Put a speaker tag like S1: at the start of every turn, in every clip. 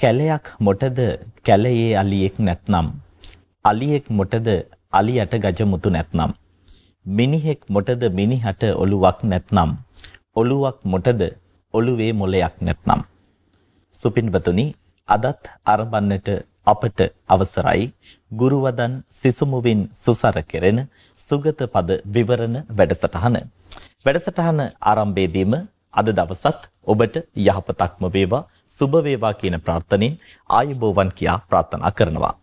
S1: කැලයක් මොටද කැලයේ අලියෙක් නැත්නම්? අලියෙක් මොටද අලියට ගජමුතු නැත්නම්? මිනිහෙක් මොටද මිනිහට ඔලුවක් නැත්නම්? ඔලුවක් මොටද ඔලුවේ මොලයක් නැත්නම්? සුපින්වතුනි අදත් අරඹන්නට අපට අවසරයි. ගුරුවදන් සිසුමුවින් සුසර කෙරෙන සුගත පද විවරණ වැඩසටහන. වැඩසටහන ආරම්භයේදීම අද දවසත් ඔබට යහපතක්ම වේවා සුබ වේවා කියන ප්‍රාර්ථනෙන් ආයුබෝවන් කියා ප්‍රාර්ථනා කරනවා.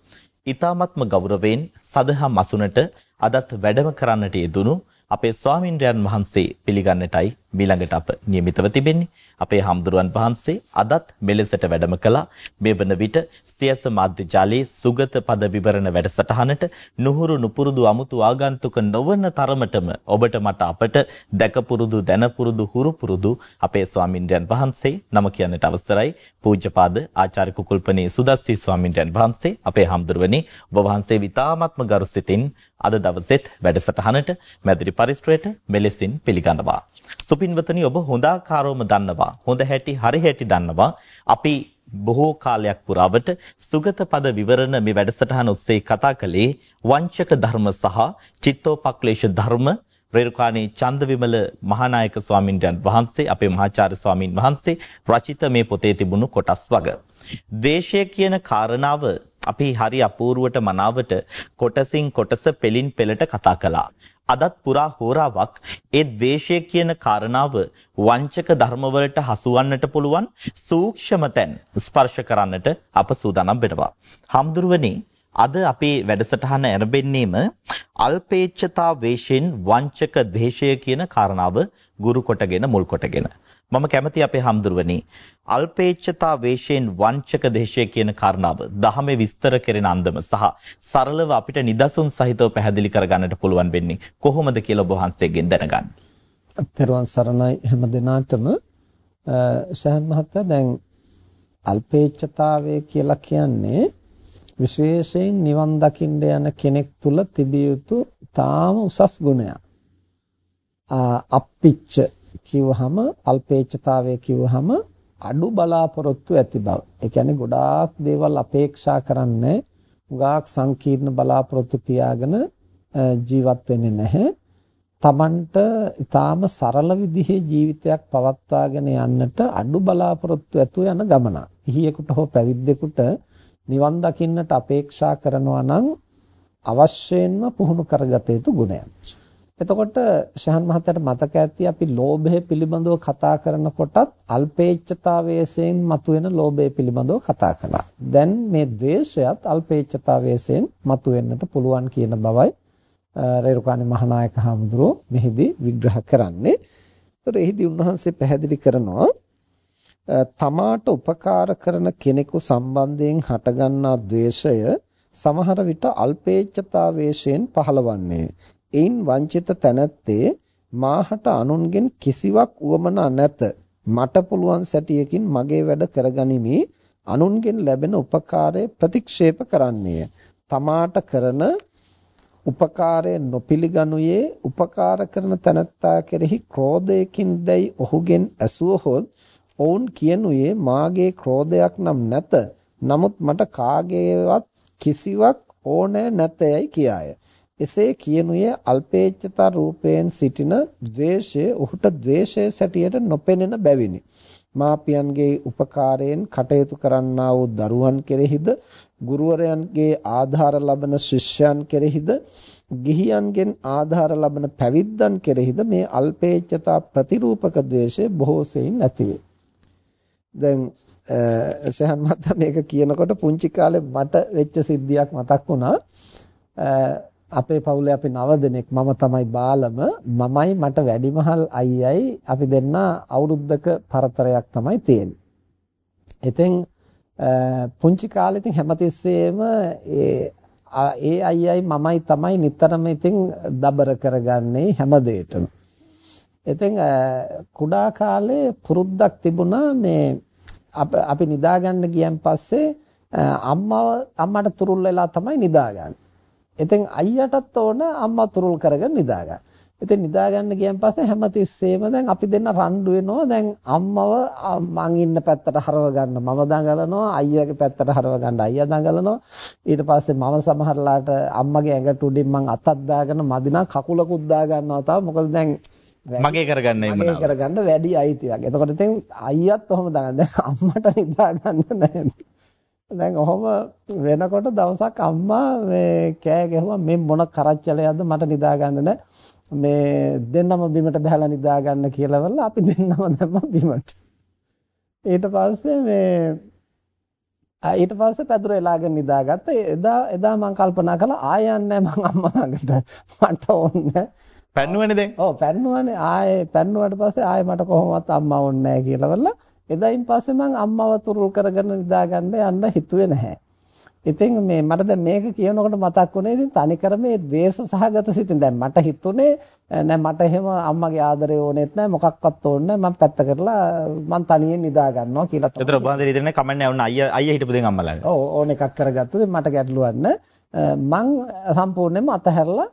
S1: ඊ타මත්ම ගෞරවයෙන් සදහම් අසුනට අදත් වැඩම කරන්නට යෙදුණු අපේ ස්වාමින්ද්‍රයන් වහන්සේ පිළිගන්නටයි මීළඟට අප නියමිතව තිබෙන්නේ. අපේ හම්දුරුවන් වහන්සේ අදත් මෙලෙසට වැඩම කළා. මේ වන විට සියස මාධ්‍ය ජාලයේ සුගත පද විවරණ වැඩසටහනට නුහුරු නුපුරුදු අමුතු ආගන්තුක නොවන තරමටම ඔබට මට අපට දැකපුරුදු දැනපුරුදු හුරුපුරුදු අපේ ස්වාමින්ද්‍රයන් වහන්සේ නම කියන්නට අවසරයි. පූජ්‍යපාද ආචාර්ය කුකුල්පනේ සුදස්සි ස්වාමින්ද්‍රයන් වහන්සේ අපේ හම්දුරුවනේ ඔබ වහන්සේ විතාමත්ම ගරුසිතින් අද දවසෙත් වැඩසටහනට මැදිරි පරිශ්‍රයට මෙලෙසින් පිළිගන්නවා. සුපින්වතනි ඔබ හොඳාකාරවම දන්නවා. හොඳ හැටි හරි හැටි දන්නවා. අපි බොහෝ කාලයක් පුරාවට සුගත පද විවරණ මේ වැඩසටහන ඔස්සේ කතා කළේ වංචක ධර්ම සහ චිත්තෝපක්ලේශ ධර්ම රේරුකාණී චන්දවිමල මහානායක ස්වාමින්වයන් වහන්සේ අපේ මහාචාර්ය ස්වාමින් වහන්සේ රචිත මේ පොතේ තිබුණු කොටස් වග. ද්වේෂය කියන කාරණාව අපි හරි අපූර්වට මනාවට කොටසින් කොටස පෙලින් පෙළට කතා කළා. අදත් පුරා හෝරාවක් ඒ ද්වේෂය කියන කාරණාව වංචක ධර්මවලට හසුවන්නට පුළුවන් සූක්ෂම තැන් ස්පර්ශ කරන්නට අප සූදානම් වෙනවා. හම්දුරුවනේ අද අපේ වැඩසටහන ආරම්භෙන්නේම අල්පේච්ඡතා වේශෙන් වංචක ද්වේෂය කියන කාරණාව ගුරු කොටගෙන මුල් කොටගෙන මම කැමති අපේ හම්දුරුවනි අල්පේච්ඡතා වේශයෙන් වංචක දේශය කියන කාරණාව දහමේ විස්තර කෙරෙන අන්දම සහ සරලව අපිට නිදසුන් සහිතව පැහැදිලි කරගන්නට පුළුවන් වෙන්නේ කොහොමද කියලා ඔබ වහන්සේගෙන් දැනගන්න.
S2: අත්තරවන් සරණයි හැම දිනාටම ශහන් මහත්තයා දැන් අල්පේච්ඡතාවය කියලා කියන්නේ විශේෂයෙන් නිවන් දකින්න යන කෙනෙක් තුල තිබිය යුතු තාම උසස් ගුණයක්. අප්පිච්ච කිව්වහම අල්පේච්ඡතාවය කිව්වහම අඩු බලාපොරොත්තු ඇති බව. ඒ කියන්නේ ගොඩාක් දේවල් අපේක්ෂා කරන්නේ ගාක් සංකීර්ණ බලාපොරොත්තු තියාගෙන ජීවත් වෙන්නේ නැහැ. Tamanට ඊටාම සරල විදිහේ ජීවිතයක් පවත්වාගෙන යන්නට අඩු බලාපොරොත්තු ඇතුව යන ගමන. ඉහියෙකුට හෝ පැවිද්දෙකුට නිවන් දකින්නට අපේක්ෂා කරනවා නම් අවශ්‍යයෙන්ම පුහුණු කරගත යුතු ගුණයක්. එතකොට ශහන් මහත්තයාට මතක ඇති අපි ලෝභය පිළිබඳව කතා කරනකොටත් අල්පේච්ඡතාවයෙන් මතුවෙන ලෝභය පිළිබඳව කතා කළා. දැන් මේ ද්වේෂයත් අල්පේච්ඡතාවයෙන් මතුවෙන්නට පුළුවන් කියන බවයි රේරුකාණේ මහානායක හඳුරෝ මෙහිදී විග්‍රහ කරන්නේ. ඒතර එහිදී උන්වහන්සේ පැහැදිලි කරනවා තමාට උපකාර කරන කෙනෙකු සම්බන්ධයෙන් හටගන්නා ද්වේෂය සමහර විට අල්පේච්ඡතාවයෙන් පහළවන්නේ. එයින් වංචිත තැනැත්තේ මාහට අනුන්ගෙන් කිසිවක් උවමනා නැත. මට පුළුවන් සැටියකින් මගේ වැඩ කරගනිමි. අනුන්ගෙන් ලැබෙන උපකාරය ප්‍රතික්ෂේප කරන්නේය. තමාට කරන උපකාරය නොපිළිගනුයේ උපකාර කරන තැනැත්තා කෙරෙහි ක්‍රෝධයකින් දැයි ඔහුගෙන් ඇසුවහොත් ඔවුන් කියනුයේ මාගේ ක්‍රෝධයක් නම් නැත නමුත් මට කාගේවත් කිසිවක් ඕනෑ නැතයයි කියාය එසේ කියනුයේ අල්පේච්ඡතා රූපයෙන් සිටින ද්වේෂය ඔහුට ද්වේෂය සැටියට නොපෙනෙන බැවිනි. මාපියන්ගේ උපකාරයෙන් කටයුතු කරන්නා වූ දරුවන් කෙරෙහිද ගුරුවරයන්ගේ ආධාර ලබන ශිෂ්‍යයන් කෙරෙහිද ගිහියන්ගෙන් ආධාර ලබන පැවිද්දන් කෙරෙහිද මේ අල්පේච්ඡතා ප්‍රතිරූපක ද්වේෂය බොහෝ සෙයින් ඇතිවේ. දැන් සහන් මහත්තයා මේක කියනකොට පුංචි කාලේ මට වෙච්ච සිද්ධියක් මතක් වුණා. අපේ පවුලේ අපි 9 දෙනෙක් මම තමයි බාලම මමයි මට වැඩිමහල් අයියයි අපි දෙන්න අවුරුද්දක පරතරයක් තමයි තියෙන්නේ. ඉතින් පුංචි කාලේ ඉතින් හැමතිස්සෙම ඒ ඒ අයියයි මමයි තමයි නිතරම ඉතින් දබර කරගන්නේ හැම දෙයකටම. ඉතින් කුඩා කාලේ පුරුද්දක් තිබුණා මේ අපි නිදාගන්න ගියන් පස්සේ අම්මව අම්මට තුරුල් වෙලා තමයි නිදාගන්නේ. ඉතින් අයියටත් ඕන අම්මා තුරුල් කරගෙන නිදා ගන්න. ඉතින් නිදා ගන්න ගියන් පස්සේ හැමතිස්සෙම දැන් අපි දෙන්න රණ්ඩු වෙනවා. දැන් අම්මව මං ඉන්න පැත්තට හරව ගන්න මම දඟලනවා. අයියාගේ පැත්තට හරව ගන්න අයියා දඟලනවා. ඊට පස්සේ මම සමහරලාට අම්මගේ ඇඟට උඩින් මං අතක් දාගෙන මදිනා කකුලකුත් දා ගන්නවා තාම. මොකද දැන්
S1: මගේ කරගන්න
S2: එමුනා. මගේ කරගන්න වැඩි අයිතියක්. එතකොට ඉතින් අයියත් ඔහොම දාගන්න. දැන් අම්මට නිදා ගන්න නැහැ. දැන් ඔහොම වෙනකොට දවසක් අම්මා මේ කෑ ගැහුවා මේ මොන කරච්චලයක්ද මට නිදා ගන්න නැහැ. මේ දෙන්නම බිමට බහලා නිදා ගන්න කියලා වල අපි දෙන්නම දැම්මා බිමට. ඊට පස්සේ මේ ඊට පස්සේ පැදුර එලාගෙන නිදාගත්තා. එදා එදා මම කල්පනා කළා ආයන්නේ මං අම්මා ළඟට. මට ඕනේ.
S1: පැන්නුවනේ දැන්.
S2: ඔව් පැන්නුවනේ. ආයේ පැන්නුවට පස්සේ ආයේ මට කොහොමවත් අම්මා ඕනේ නැහැ කියලා වල එදායින් පස්සේ මං අම්මව තුරුල් කරගෙන නිදාගන්න යන්න හිතුවේ නැහැ. ඉතින් මේ මට දැන් මේක කියනකොට මතක් වුණේ ඉතින් තනිකර මේ ද්වේෂ සහගත සිතින් දැන් මට හිතුනේ නෑ මට එහෙම අම්මගේ ආදරය ඕනෙත් නෑ මොකක්වත් ඕනේ නෑ මම පැත්ත කරලා මං තනියෙන් නිදා ගන්නවා කියලා
S1: තමයි. ඒතර ඔබ හන්දේ ඉතින් කමන්නේ වුණ අයියා අයියා හිටපු දෙන් අම්මලා.
S2: ඔව් ඕන එකක් කරගත්තොත් මට ගැටලුවක් නෑ. මං සම්පූර්ණයෙන්ම අතහැරලා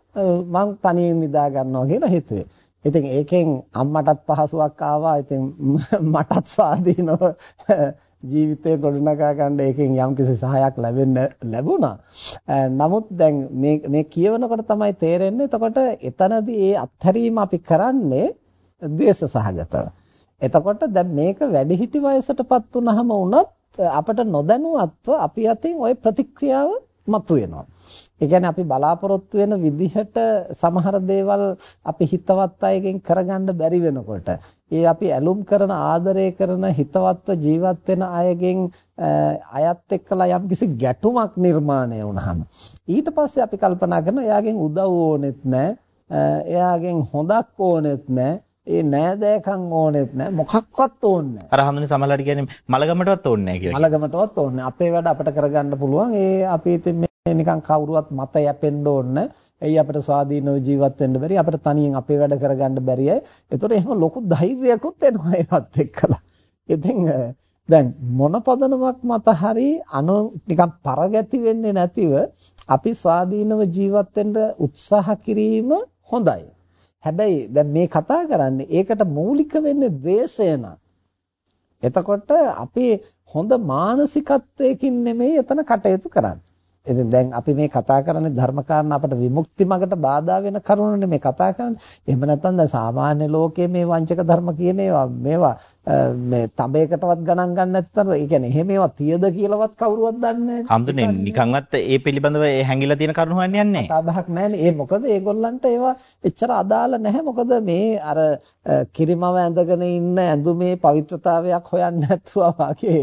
S2: මං තනියෙන් නිදා ගන්නවා කියලා හිතුවේ. ඉතින් ඒකෙන් අම්මටත් පහසුවක් ආවා. ඉතින් මටත් ස්වාධීනව ජීවිතේ ගොඩනගා ගන්න ඒකෙන් යම්කිසි සහායක් ලැබෙන්න ලැබුණා. නමුත් දැන් මේ මේ කියවනකොට තමයි තේරෙන්නේ එතකොට එතනදී ඒ අත්හැරීම අපි කරන්නේ ද්වේෂ සහගතව. එතකොට දැන් මේක වැඩිහිටි වයසටපත් වුනහම වුණත් අපිට නොදැනුවත්ව අපි අතින් ওই ප්‍රතික්‍රියාව මතුවෙනවා. ඒ කියන්නේ අපි බලාපොරොත්තු වෙන විදිහට සමහර දේවල් අපි හිතවත් අයගෙන් කරගන්න බැරි වෙනකොට ඒ අපි ඇලුම් කරන ආදරය කරන හිතවත්ව ජීවත් වෙන අයගෙන් අයත් එක්කලා යම්කිසි ගැටුමක් නිර්මාණය වුනහම ඊට පස්සේ අපි කල්පනා කරනවා එයාගෙන් උදව් ඕනෙත් නැහැ එයාගෙන් හොඳක් ඕනෙත් නැහැ ඒ නෑදෑකම් ඕනෙත් නෑ මොකක්වත් ඕනේ නෑ.
S1: අර හැමෝනේ සමහරලාට කියන්නේ මලගමටවත් ඕනේ නෑ කියලා.
S2: මලගමටවත් ඕනේ. අපේ වැඩ අපිට කරගන්න පුළුවන්. ඒ අපි ඉතින් නිකන් කවුරුවත් මත යැපෙන්න ඕන. එයි අපිට ස්වාධීනව ජීවත් වෙන්න බැරි. අපිට තනියෙන් අපේ වැඩ කරගන්න බැරියයි. ඒතකොට එහෙම ලොකු ධෛර්යයක්ත් එනවා ඒවත් එක්කලා. ඉතින් දැන් මොන පදනමක් මත හරි අනු නිකන් පරගැති වෙන්නේ නැතිව අපි ස්වාධීනව ජීවත් වෙන්න උත්සාහ කිරීම හොඳයි. හැබැයි දැන් මේ කතා කරන්නේ ඒකට මූලික වෙන්නේ ද්වේෂය එතකොට අපි හොඳ මානසිකත්වයකින් නෙමෙයි එතන කටයුතු කරන්නේ. ඉතින් දැන් අපි මේ කතා කරන්නේ ධර්මකාරණ අපට විමුක්ති මගට බාධා වෙන කරුණනේ මේ කතා කරන්නේ. එහෙම නැත්නම් දැන් සාමාන්‍ය ලෝකයේ මේ වංචක ධර්ම කියන ඒවා මේවා මේ තඹයකටවත් ගණන් ගන්න නැත්නම් ඒ කියන්නේ එහෙම ඒවා තියද කියලාවත් කවුරුවත් දන්නේ නැහැ.
S1: හම්දුනේ නිකන්වත් ඒ පිළිබඳව ඒ හැංගිලා තියෙන කරුණු හොයන්න යන්නේ නැහැ.
S2: අතබහක් නැහැනේ. ඒ මොකද ඒගොල්ලන්ට ඒවා එච්චර අදාළ නැහැ. මොකද මේ අර කිරිමව ඇඳගෙන ඉන්න ඇඳුමේ පවිත්‍රතාවයක් හොයන්න නැතුව වගේ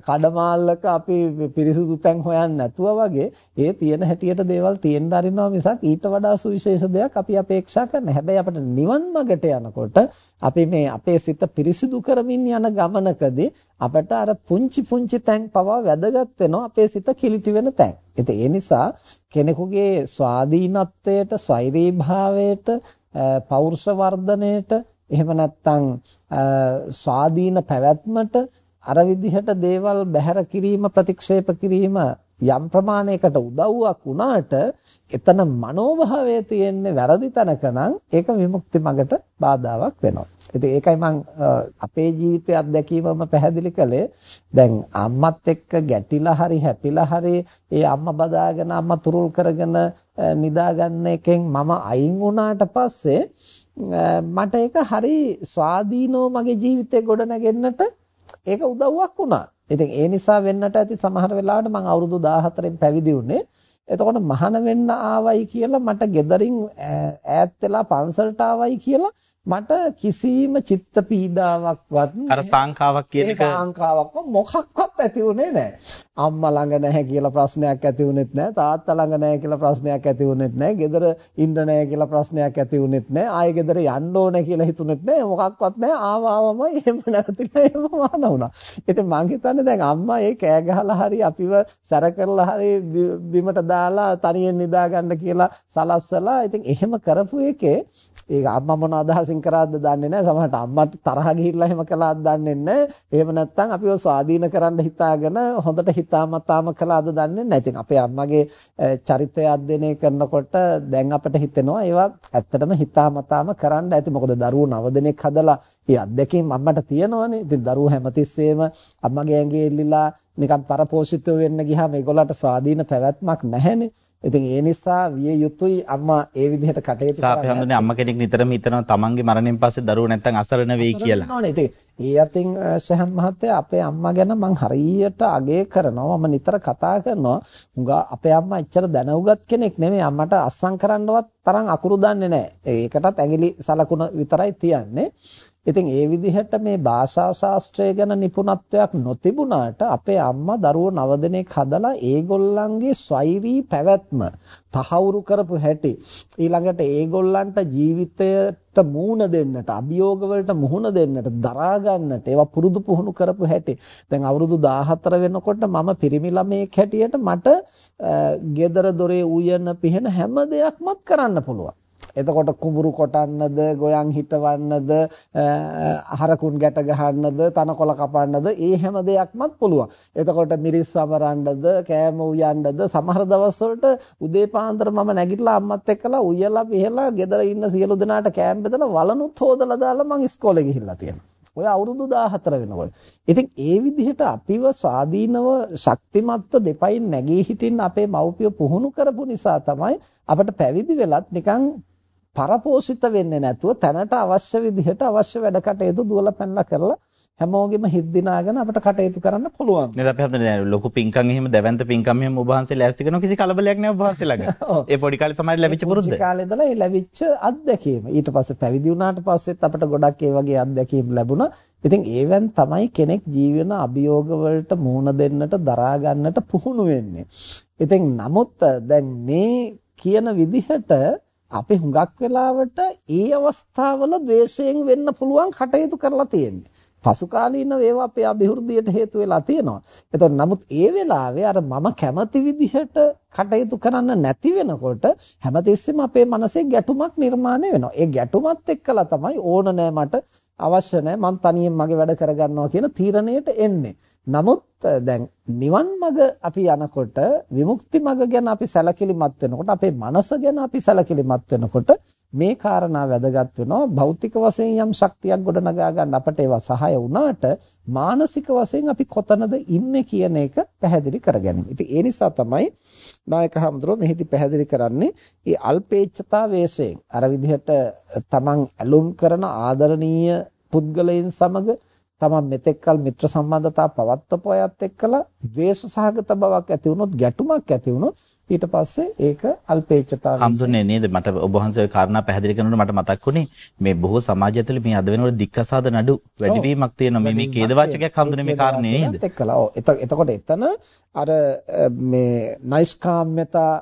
S2: කඩමාල්ලක අපි පිරිසුදු තැන් හොයන්න නැතුව වගේ ඒ තියෙන හැටියට දේවල් තියෙන්න අරිනවා මිසක් ඊට වඩා සුවිශේෂ දෙයක් අපි අපේක්ෂා කරන්නේ. හැබැයි අපිට නිවන් මාර්ගට යනකොට අපි මේ අපේ සිත පිරිසිදු කරමින් කරමින් යන ගමනකදී අපට අර පුංචි පුංචි තැන් පවා වැදගත් වෙනවා අපේ සිත කිලිටි වෙන තැන්. ඉතින් ඒ නිසා කෙනෙකුගේ ස්වාධීනත්වයට, ස්වෛරී භාවයට, පෞරුෂ වර්ධනයට, එහෙම නැත්නම් ස්වාධීන පැවැත්මට අර විදිහට දේවල් බැහැර කිරීම ප්‍රතික්ෂේප කිරීම යම් ප්‍රමාණයකට උදව්වක් වුණාට එතන මනෝභාවය තියෙන්නේ වැරදි තැනක නම් ඒක විමුක්ති මගට බාධාවක් වෙනවා. ඉතින් ඒකයි මම අපේ ජීවිතයේ අත්දැකීමම පැහැදිලි කළේ. දැන් අම්මත් එක්ක ගැටිලා හරි හැපිලා හරි ඒ අම්මා බදාගෙන අම්මා තුරුල් කරගෙන නිදාගන්න එකෙන් මම අයින් වුණාට පස්සේ මට ඒක හරි ස්වාධීනව මගේ ජීවිතේ ගොඩනගෙන්නට ඒක උදව්වක් වුණා. ඉතින් ඒ නිසා වෙන්නට ඇති සමහර වෙලාවට මම අවුරුදු 14න් පැවිදි වුණේ. එතකොට මහාන වෙන්න ආවයි කියලා මට gederin ඈත් වෙලා පන්සලට ආවයි කියලා මට කිසිම චිත්ත පීඩාවක්වත්
S1: අර සංකාවක් කියන එක
S2: සංකාවක් මොකක්වත් ඇති වුණේ නැහැ. අම්මා ළඟ නැහැ කියලා ප්‍රශ්නයක් ඇති වුණෙත් නැහැ. තාත්තා ළඟ නැහැ කියලා ප්‍රශ්නයක් ඇති වුණෙත් නැහැ. ගෙදර ඉන්න නැහැ කියලා ප්‍රශ්නයක් ඇති වුණෙත් නැහැ. ආයෙ ගෙදර යන්න ඕනේ කියලා හිතුනෙත් නැහැ. මොකක්වත් නැහැ. ආවාමයි එහෙම නැතිලා එහෙම වහන වුණා. ඉතින් මං හිතන්නේ දැන් අම්මා ඒ කෑ ගහලා හරි අපිව සැර කරලා හරි බිමට දාලා තනියෙන් නිදා ගන්න කියලා සලස්සලා ඉතින් එහෙම කරපු එකේ ඒක අම්මා මොන අදහසින් අයින් කරාද දන්නේ නැහැ. සමහරට අම්මට තරහ ගිහිල්ලා එහෙම කළාද දන්නේ නැහැ. එහෙම නැත්නම් අපිව ස්වාධීන කරන්න හිතාගෙන හොඳට හිතාමතාම කළාද දන්නේ නැහැ. ඉතින් අපේ අම්මගේ චරිතය අධ්‍යයනය කරනකොට දැන් අපිට හිතෙනවා ඒවා ඇත්තටම හිතාමතාම කරන්න ඇති. මොකද දරුවෝ නව දෙනෙක් හදලා ඒ අත්දැකීම් අම්මට තියෙනවනේ. ඉතින් දරුවෝ හැමතිස්සෙම අම්මගේ ඇඟේ එල්ලිලා නිකන් පරපෝෂිතව වෙන්න ගියාම ඒගොල්ලන්ට ස්වාධීන පැවැත්මක් නැහැනේ. ඉතින් ඒ නිසා විය යුතුයි අම්මා ඒ විදිහට කටයුතු
S1: කරන්න. අපි හඳුනේ අම්මා කෙනෙක් නිතරම හිතනවා තමන්ගේ මරණයෙන් පස්සේ දරුවෝ නැත්තම් අසරණ වෙයි කියලා.
S2: නෝනේ ඉතින් ඒ අතින් ශහන් මහත්තයා අපේ අම්මා ගැන මං හරියට අගය කරනවා. මම නිතර කතා කරනවා. උඟා අපේ අම්මා එච්චර දැනුගත් කෙනෙක් නෙමෙයි. අම්මට අස්සම් කරන්නවත් තරම් අකුරු දන්නේ නැහැ. ඒකටත් ඇඟිලි සලකුණ විතරයි තියන්නේ. ඉතින් ඒ විදිහට මේ භාෂා ශාස්ත්‍රය ගැන නිපුණත්වයක් නොතිබුණාට අපේ අම්මා දරුවෝ නව දෙනෙක් හදලා ඒගොල්ලන්ගේ ස්වෛරී පැවැත්ම තහවුරු කරපු හැටි. ඊළඟට ඒගොල්ලන්ට ජීවිතයට මූණ දෙන්නට අභියෝග වලට මුහුණ දෙන්නට දරා ගන්නට ඒවා පුරුදු පුහුණු කරපු හැටි. දැන් අවුරුදු 14 වෙනකොට මම පිරිමි ළමයෙක් හැටියට මට ගෙදර දොරේ උයන පිහන හැම දෙයක්මත් කරන්න පුළුවන්. එතකොට කුඹුරු කොටන්නද, ගොයන් හිටවන්නද, හරකුන් ගැට ගහන්නද, තනකොළ කපන්නද, ඒ හැම දෙයක්මත් පුළුවන්. එතකොට මිරිස් සමරන්නද, කෑම උයන්නද, සමහර දවස්වලට උදේ පාන්දර මම නැගිටලා අම්මත් එක්කලා උයලා පිහලා ගෙදර ඉන්න සියලු දෙනාට කෑම් බෙදලා වලනුත් හොදලා දාලා මං ඉස්කෝලේ ගිහිල්ලා තියෙනවා. ඔය අවුරුදු 14 වෙනකොට. ඉතින් ඒ විදිහට අපිව ස්වාධීනව ශක්තිමත්ව දෙපයින් නැගී හිටින්න අපේ මව්පිය පුහුණු කරපු නිසා තමයි අපිට පැවිදි වෙලත් නිකන් පරපෝෂිත වෙන්නේ නැතුව තැනට අවශ්‍ය විදිහට අවශ්‍ය වැඩ කටයුතු දුවලා පැනලා කරලා හැමෝගෙම හිත දිනාගෙන අපිට කටයුතු කරන්න පුළුවන්.
S1: නේද අපි හිතන්නේ ලොකු පින්කම් එහෙම දැවැන්ත පින්කම් එහෙම ඔබ වහන්සේ ලෑස්ති කරන කිසි කලබලයක් නෑ ඔබ වහන්සේ ළඟ. ඒ පොඩි කාලේ සමහර ලැබිච්ච පුරුද්ද.
S2: පොඩි කාලේ ඉඳලා ඒ ලැබිච්ච අත්දැකීම. ඊට පස්සේ පැවිදි වුණාට පස්සෙත් අපිට ගොඩක් ඒ වගේ අත්දැකීම් ලැබුණා. ඉතින් ඒවෙන් තමයි කෙනෙක් ජීවන අභියෝග වලට මුහුණ දෙන්නට දරා ගන්නට පුහුණු වෙන්නේ. ඉතින් නමුත් දැන් මේ කියන විදිහට අපි හුඟක් වෙලාවට ඒ අවස්ථාවල ද්වේෂයෙන් වෙන්න පුළුවන් කටයුතු කරලා තියෙන්නේ. පසු කාලීන ඒවා අපේ අභිවෘද්ධියට හේතු වෙලා තියෙනවා. එතකොට නමුත් ඒ වෙලාවේ අර මම කැමති විදිහට කටයුතු කරන්න නැති වෙනකොට හැමතිස්සෙම අපේ මනසේ ගැටුමක් නිර්මාණය වෙනවා. ඒ ගැටුමත් එක්කලා තමයි ඕන නෑ මට අවශ්‍ය නැහැ මං තනියෙන් මගේ වැඩ කරගන්නවා කියන තීරණයට එන්නේ. නමුත් දැන් නිවන් මඟ අපි යනකොට විමුක්ති මඟ ගැන අපි සැලකිලිමත් වෙනකොට අපේ මනස ගැන අපි සැලකිලිමත් වෙනකොට මේ කාරණා වැදගත් වෙනවා භෞතික වශයෙන් යම් ශක්තියක් ගොඩනගා ගන්න අපට ඒවා සහාය වුණාට මානසික වශයෙන් අපි කොතනද ඉන්නේ කියන එක පැහැදිලි කරගැනීම. ඉතින් ඒ නිසා තමයි නායක හඳුරෝ මෙහිදී පැහැදිලි කරන්නේ මේ අල්පේච්ඡතා වේශයෙන් අර විදිහට තමන් ඇලුම් කරන ආදරණීය පුද්ගලයන් සමග තමන් මෙතෙක්කල් මිත්‍ර සම්බන්ධතා පවත්වපු අයත් එක්කලා ද්වේෂ සහගත බවක් ඇති වුණොත් ගැටුමක් ඇති වුණොත් ඊට පස්සේ ඒක අල්පේච්ඡතාවය
S1: හඳුන්නේ නේද? මට ඔබ වහන්සේ කාරණා පැහැදිලි කරනකොට මට මතක් වුණේ මේ බොහෝ සමාජය තුළ මේ අද වෙනකොට දික්කසාද නඩු වැඩිවීමක් තියෙනවා. මේ මේ ඛේදවාචකයක් හඳුන්නේ මේ කාරණේ නේද?
S2: එතකොට එතන අර මේ නයිස්කාම්‍යතා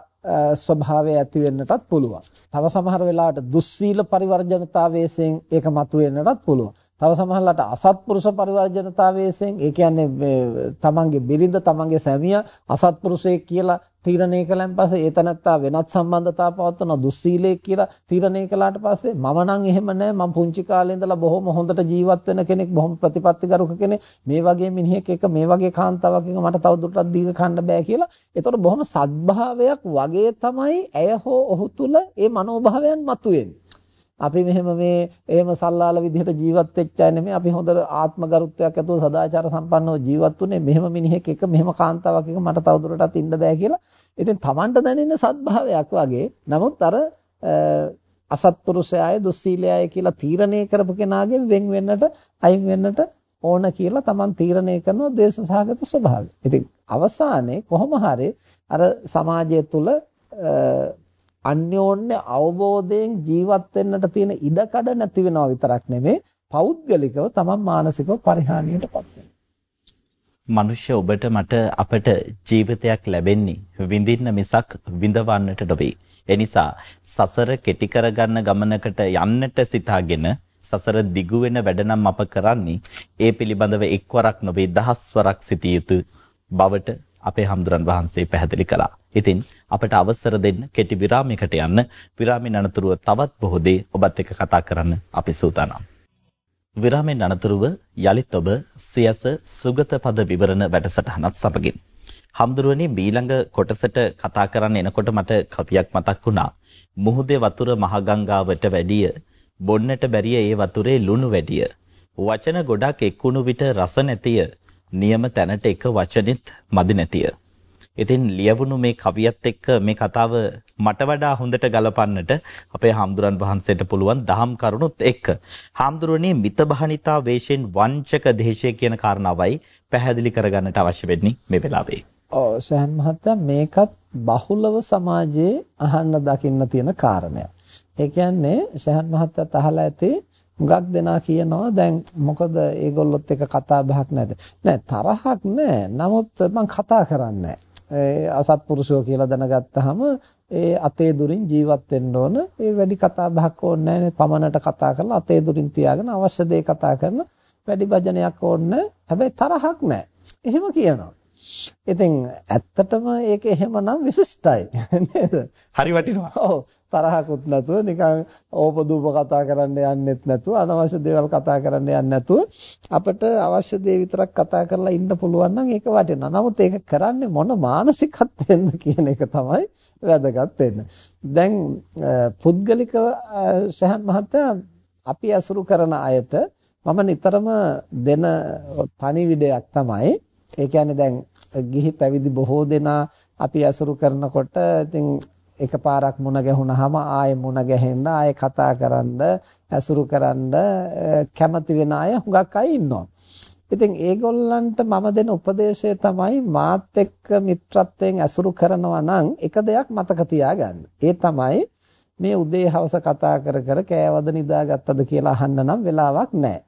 S2: ස්වභාවය ඇති වෙන්නටත් පුළුවන්. තව සමහර වෙලාවට දුස්සීල පරිවර්ජනතාවයෙන් ඒක මතුවෙන්නටත් පුළුවන්. තව සමහරලාට අසත්පුරුෂ පරිවර්ජනතාවයෙන් ඒ කියන්නේ තමන්ගේ බිරිඳ තමන්ගේ සැමියා අසත්පුරුෂයෙක් කියලා තීරණය කළාන් පස්සේ ඒ තනත්තා වෙනත් සම්බන්ධතා පවත්වන දුස්සීලයක් කියලා තීරණය කළාට පස්සේ මම නම් එහෙම නැහැ මම පුංචි කාලේ ඉඳලා බොහොම හොඳට ජීවත් වෙන කෙනෙක් බොහොම ප්‍රතිපත්තිගරුක කෙනෙක්. මේ වගේ මිනිහෙක් එක මේ වගේ කාන්තාවක් එක මට තව දුරටත් දීග කන්න බෑ කියලා. ඒතකොට බොහොම සත්භාවයක් වගේ තමයි ඇය හෝ ඔහු තුල ඒ මනෝභාවයන් මතුවෙන්නේ. අපි මෙහෙම මේ එහෙම සල්ලාල විදිහට ජීවත් වෙච්ච අය නෙමෙයි අපි හොඳ ආත්ම ගරුත්වයක් ඇතුව සදාචාර සම්පන්නව ජීවත් වුනේ මෙහෙම මිනිහෙක් එක මෙහෙම කාන්තාවක් එක මට තවදුරටත් ඉන්න බෑ කියලා. ඉතින් Tamanට දැනෙන සත්භාවයක් වගේ. නමුත් අර අසත්පුරුෂයය දුස්සීලයය කියලා තීරණය කරපු කෙනාගෙන් වෙන් වෙන්නට අයින් වෙන්නට ඕන කියලා Taman තීරණය කරනවා දේශසහගත ස්වභාවය. ඉතින් අවසානයේ කොහොම හරි අර සමාජය තුළ අන්‍යෝන්‍ය අවබෝධයෙන් ජීවත් වෙන්නට තියෙන ඉඩකඩ නැති වෙනවා විතරක් නෙමෙයි පෞද්ගලිකව තමන් මානසිකව පරිහානියටපත් වෙනවා.
S1: මනුෂ්‍ය ඔබට මට අපට ජීවිතයක් ලැබෙන්නේ විඳින්න මිසක් විඳවන්නට නෙවෙයි. එනිසා සසර කෙටි කරගන්න ගමනකට යන්නට සිතාගෙන සසර දිගු වෙන වැඩ නම් අප කරන්නේ ඒ පිළිබඳව එක්වරක් නොවේ දහස්වරක් සිටිය යුතු බවට අපේ හම්දුරන් වහන්සේ පැහැදිලි කළා. ඉතින් අපට අවසර දෙන්න කෙටි විරාමයකට යන්න. විරාමයෙන් අනතුරුව තවත් බොහෝ දේ ඔබත් එක්ක කතා කරන්න අපි සූදානම්. විරාමයෙන් අනතුරුව යලිත් ඔබ සියස සුගත පද විවරණ වැඩසටහනත් සමගින් හම්දුරුවනේ ඊළඟ කොටසට කතා කරන්න එනකොට මට කවියක් මතක් වුණා. මුහුදේ වතුර මහගංගාවට වැඩිය බොන්නට බැරිය ඒ වතුරේ ලුණු වැඩිය. වචන ගොඩක් එක්කුණු විට රස නැතිය. නියම තැනට එක වචනෙත් මදි නැතිය. ඉතින් ලියවුණු මේ කවියත් එක්ක මේ කතාව මට වඩා හොඳට ගලපන්නට අපේ හාමුදුරන් වහන්සේට පුළුවන් දහම් කරුණුත් එක්ක. හාමුදුරනේ මිතබහනිතා වේශෙන් වංචක දේශය කියන කාරණාවයි පැහැදිලි කරගන්නට අවශ්‍ය වෙන්නේ මේ වෙලාවේ.
S2: ඔව් සහන් මහත්තයා මේකත් බහුලව සමාජයේ අහන්න දකින්න තියෙන කාරණයක්. ඒ කියන්නේ සහන් මහත්තයාත් අහලා ඇති හුඟක් දෙනා කියනවා දැන් මොකද ඒගොල්ලොත් එක කතා බහක් නැද නෑ තරහක් නෑ නමුත් මං කතා කරන්නේ අසත්පුරුෂෝ කියලා දැනගත්තාම ඒ අතේ දුරින් ජීවත් වෙන්න ඕන. ඒ වැඩි කතා බහක් ඕනේ නැහැ පමණට කතා කරලා අතේ දුරින් තියාගෙන අවශ්‍ය දේ කතා කරන වැඩි වචනයක් ඕනේ හැබැයි තරහක් නැහැ. එහෙම කියනවා. ඉතින් ඇත්තටම ඒක එහෙමනම් විශිෂ්ටයි නේද?
S1: හරි වටිනවා.
S2: ඔව් තරහකුත් නැතුව නිකන් ඕපදූප කතා කරන්න යන්නෙත් නැතුව අනවශ්‍ය දේවල් කතා කරන්න යන්නේ නැතුව අපිට අවශ්‍ය දේ විතරක් කතා කරලා ඉන්න පුළුවන් නම් ඒක වටිනවා. නමුත් ඒක කරන්නේ මොන මානසිකත්වෙන්ද කියන එක තමයි වැදගත් වෙන්නේ. දැන් පුද්ගලිකව සහන් මහත්තයා අපි අසුරු කරන අයට මම නිතරම දෙන පණිවිඩයක් තමයි ඒ කියන්නේ දැන් ගිහි පැවිදි බොහෝ දෙනා අපි අසුරු කරනකොට ඉතින් එකපාරක් මුණ ගැහුනහම ආයෙ මුණ ගැහෙන්න ආයෙ කතා කරන්න ඇසුරු කරන්න කැමති වෙන අය හුඟක් අය ඉන්නවා. ඉතින් ඒගොල්ලන්ට මම දෙන උපදේශය තමයි මාත් එක්ක මිත්‍රත්වයෙන් ඇසුරු කරනවා නම් එක දෙයක් මතක තියාගන්න. ඒ තමයි මේ උදේ හවස කතා කර කර කෑවද නිදාගත්තද කියලා අහන්න නම් වෙලාවක් නැහැ.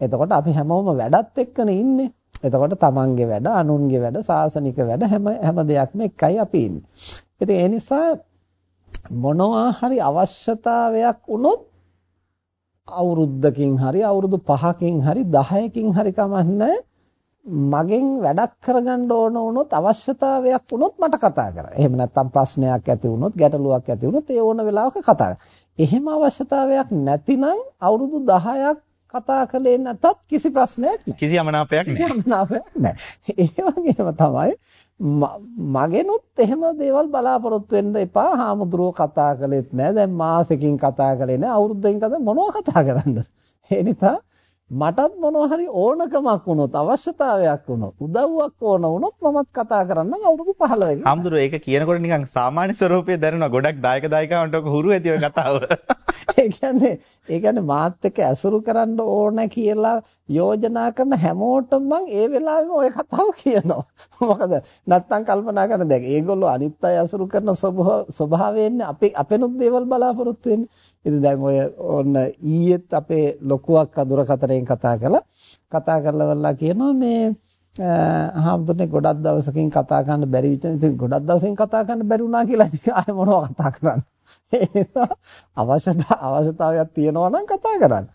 S2: එතකොට අපි හැමෝම වැඩත් එක්කනේ ඉන්නේ. එතකොට තමන්ගේ වැඩ, අනුන්ගේ වැඩ, සාසනික වැඩ හැම හැම දෙයක්ම එකයි අපි ඉන්නේ. ඉතින් ඒ නිසා මොනවා හරි අවශ්‍යතාවයක් වුණොත් අවුරුද්දකින් හරි අවුරුදු 5කින් හරි 10කින් හරි කමන්නේ මගෙන් වැඩක් කරගන්න ඕන වුණොත් අවශ්‍යතාවයක් වුණොත් මට කතා කරා. එහෙම නැත්නම් ප්‍රශ්නයක් ඇති වුණොත් ගැටලුවක් ඇති වුණොත් ඒ ඕන වෙලාවක කතා එහෙම අවශ්‍යතාවයක් නැතිනම් අවුරුදු 10ක් කතා කළේ නැතත් කිසි ප්‍රශ්නයක් නැහැ.
S1: කිසි අමනාපයක් නැහැ.
S2: අමනාපයක් නැහැ. ඒ වගේම තමයි මගෙනුත් එහෙම දේවල් බලාපොරොත්තු වෙන්න එපා. හාමුදුරුවෝ කතා කළෙත් නැහැ. දැන් මාසෙකින් කතා කළේ නැහැ. අවුරුද්දකින් කතා මොනවා කතා කරන්නද? ඒ නිසා මටත් මොනවා හරි ඕනකමක් වුණොත් අවශ්‍යතාවයක් වුණොත් උදව්වක් ඕන වුණොත් මමත් කතා කරන්නම් අවුරුදු 15 ක.
S1: හම්දුර ඒක කියනකොට නිකන් සාමාන්‍ය ස්වරූපයේ දැනෙනවා. ගොඩක් දායක දායිකාවන්ට ඔක හුරු ඇති ඔය කතාව.
S2: ඒ කියන්නේ ඒ කියන්නේ මාත් එක්ක ඇසුරු කරන්න ඕන කියලා යෝජනා කරන හැමෝටම මම ඒ වෙලාවෙම ওই කතාව කියනවා. මොකද නැත්තම් කල්පනා කරන දැන් ඒගොල්ලෝ අනිත් අය අසුරු කරන ස්වභාවයෙන් අපි අපෙනුත් දේවල් බලාපොරොත්තු වෙන්නේ. ඉතින් දැන් ඔය ඔන්න ඊයේත් අපේ ලොකුවක් අදුරකතරෙන් කතා කළා. කතා කරලා කියනවා මේ හාමුදුරනේ ගොඩක් දවසකින් කතා කරන්න බැරි විදිහ ඉතින් ගොඩක් දවසකින් කතා කරන්න බැරි වුණා කියලා ඉතින් ආයෙ මොනවද කතා කරන්නේ. ඒ නිසා අවශ්‍යතාවයක් තියෙනවා නම් කතා කරන්න.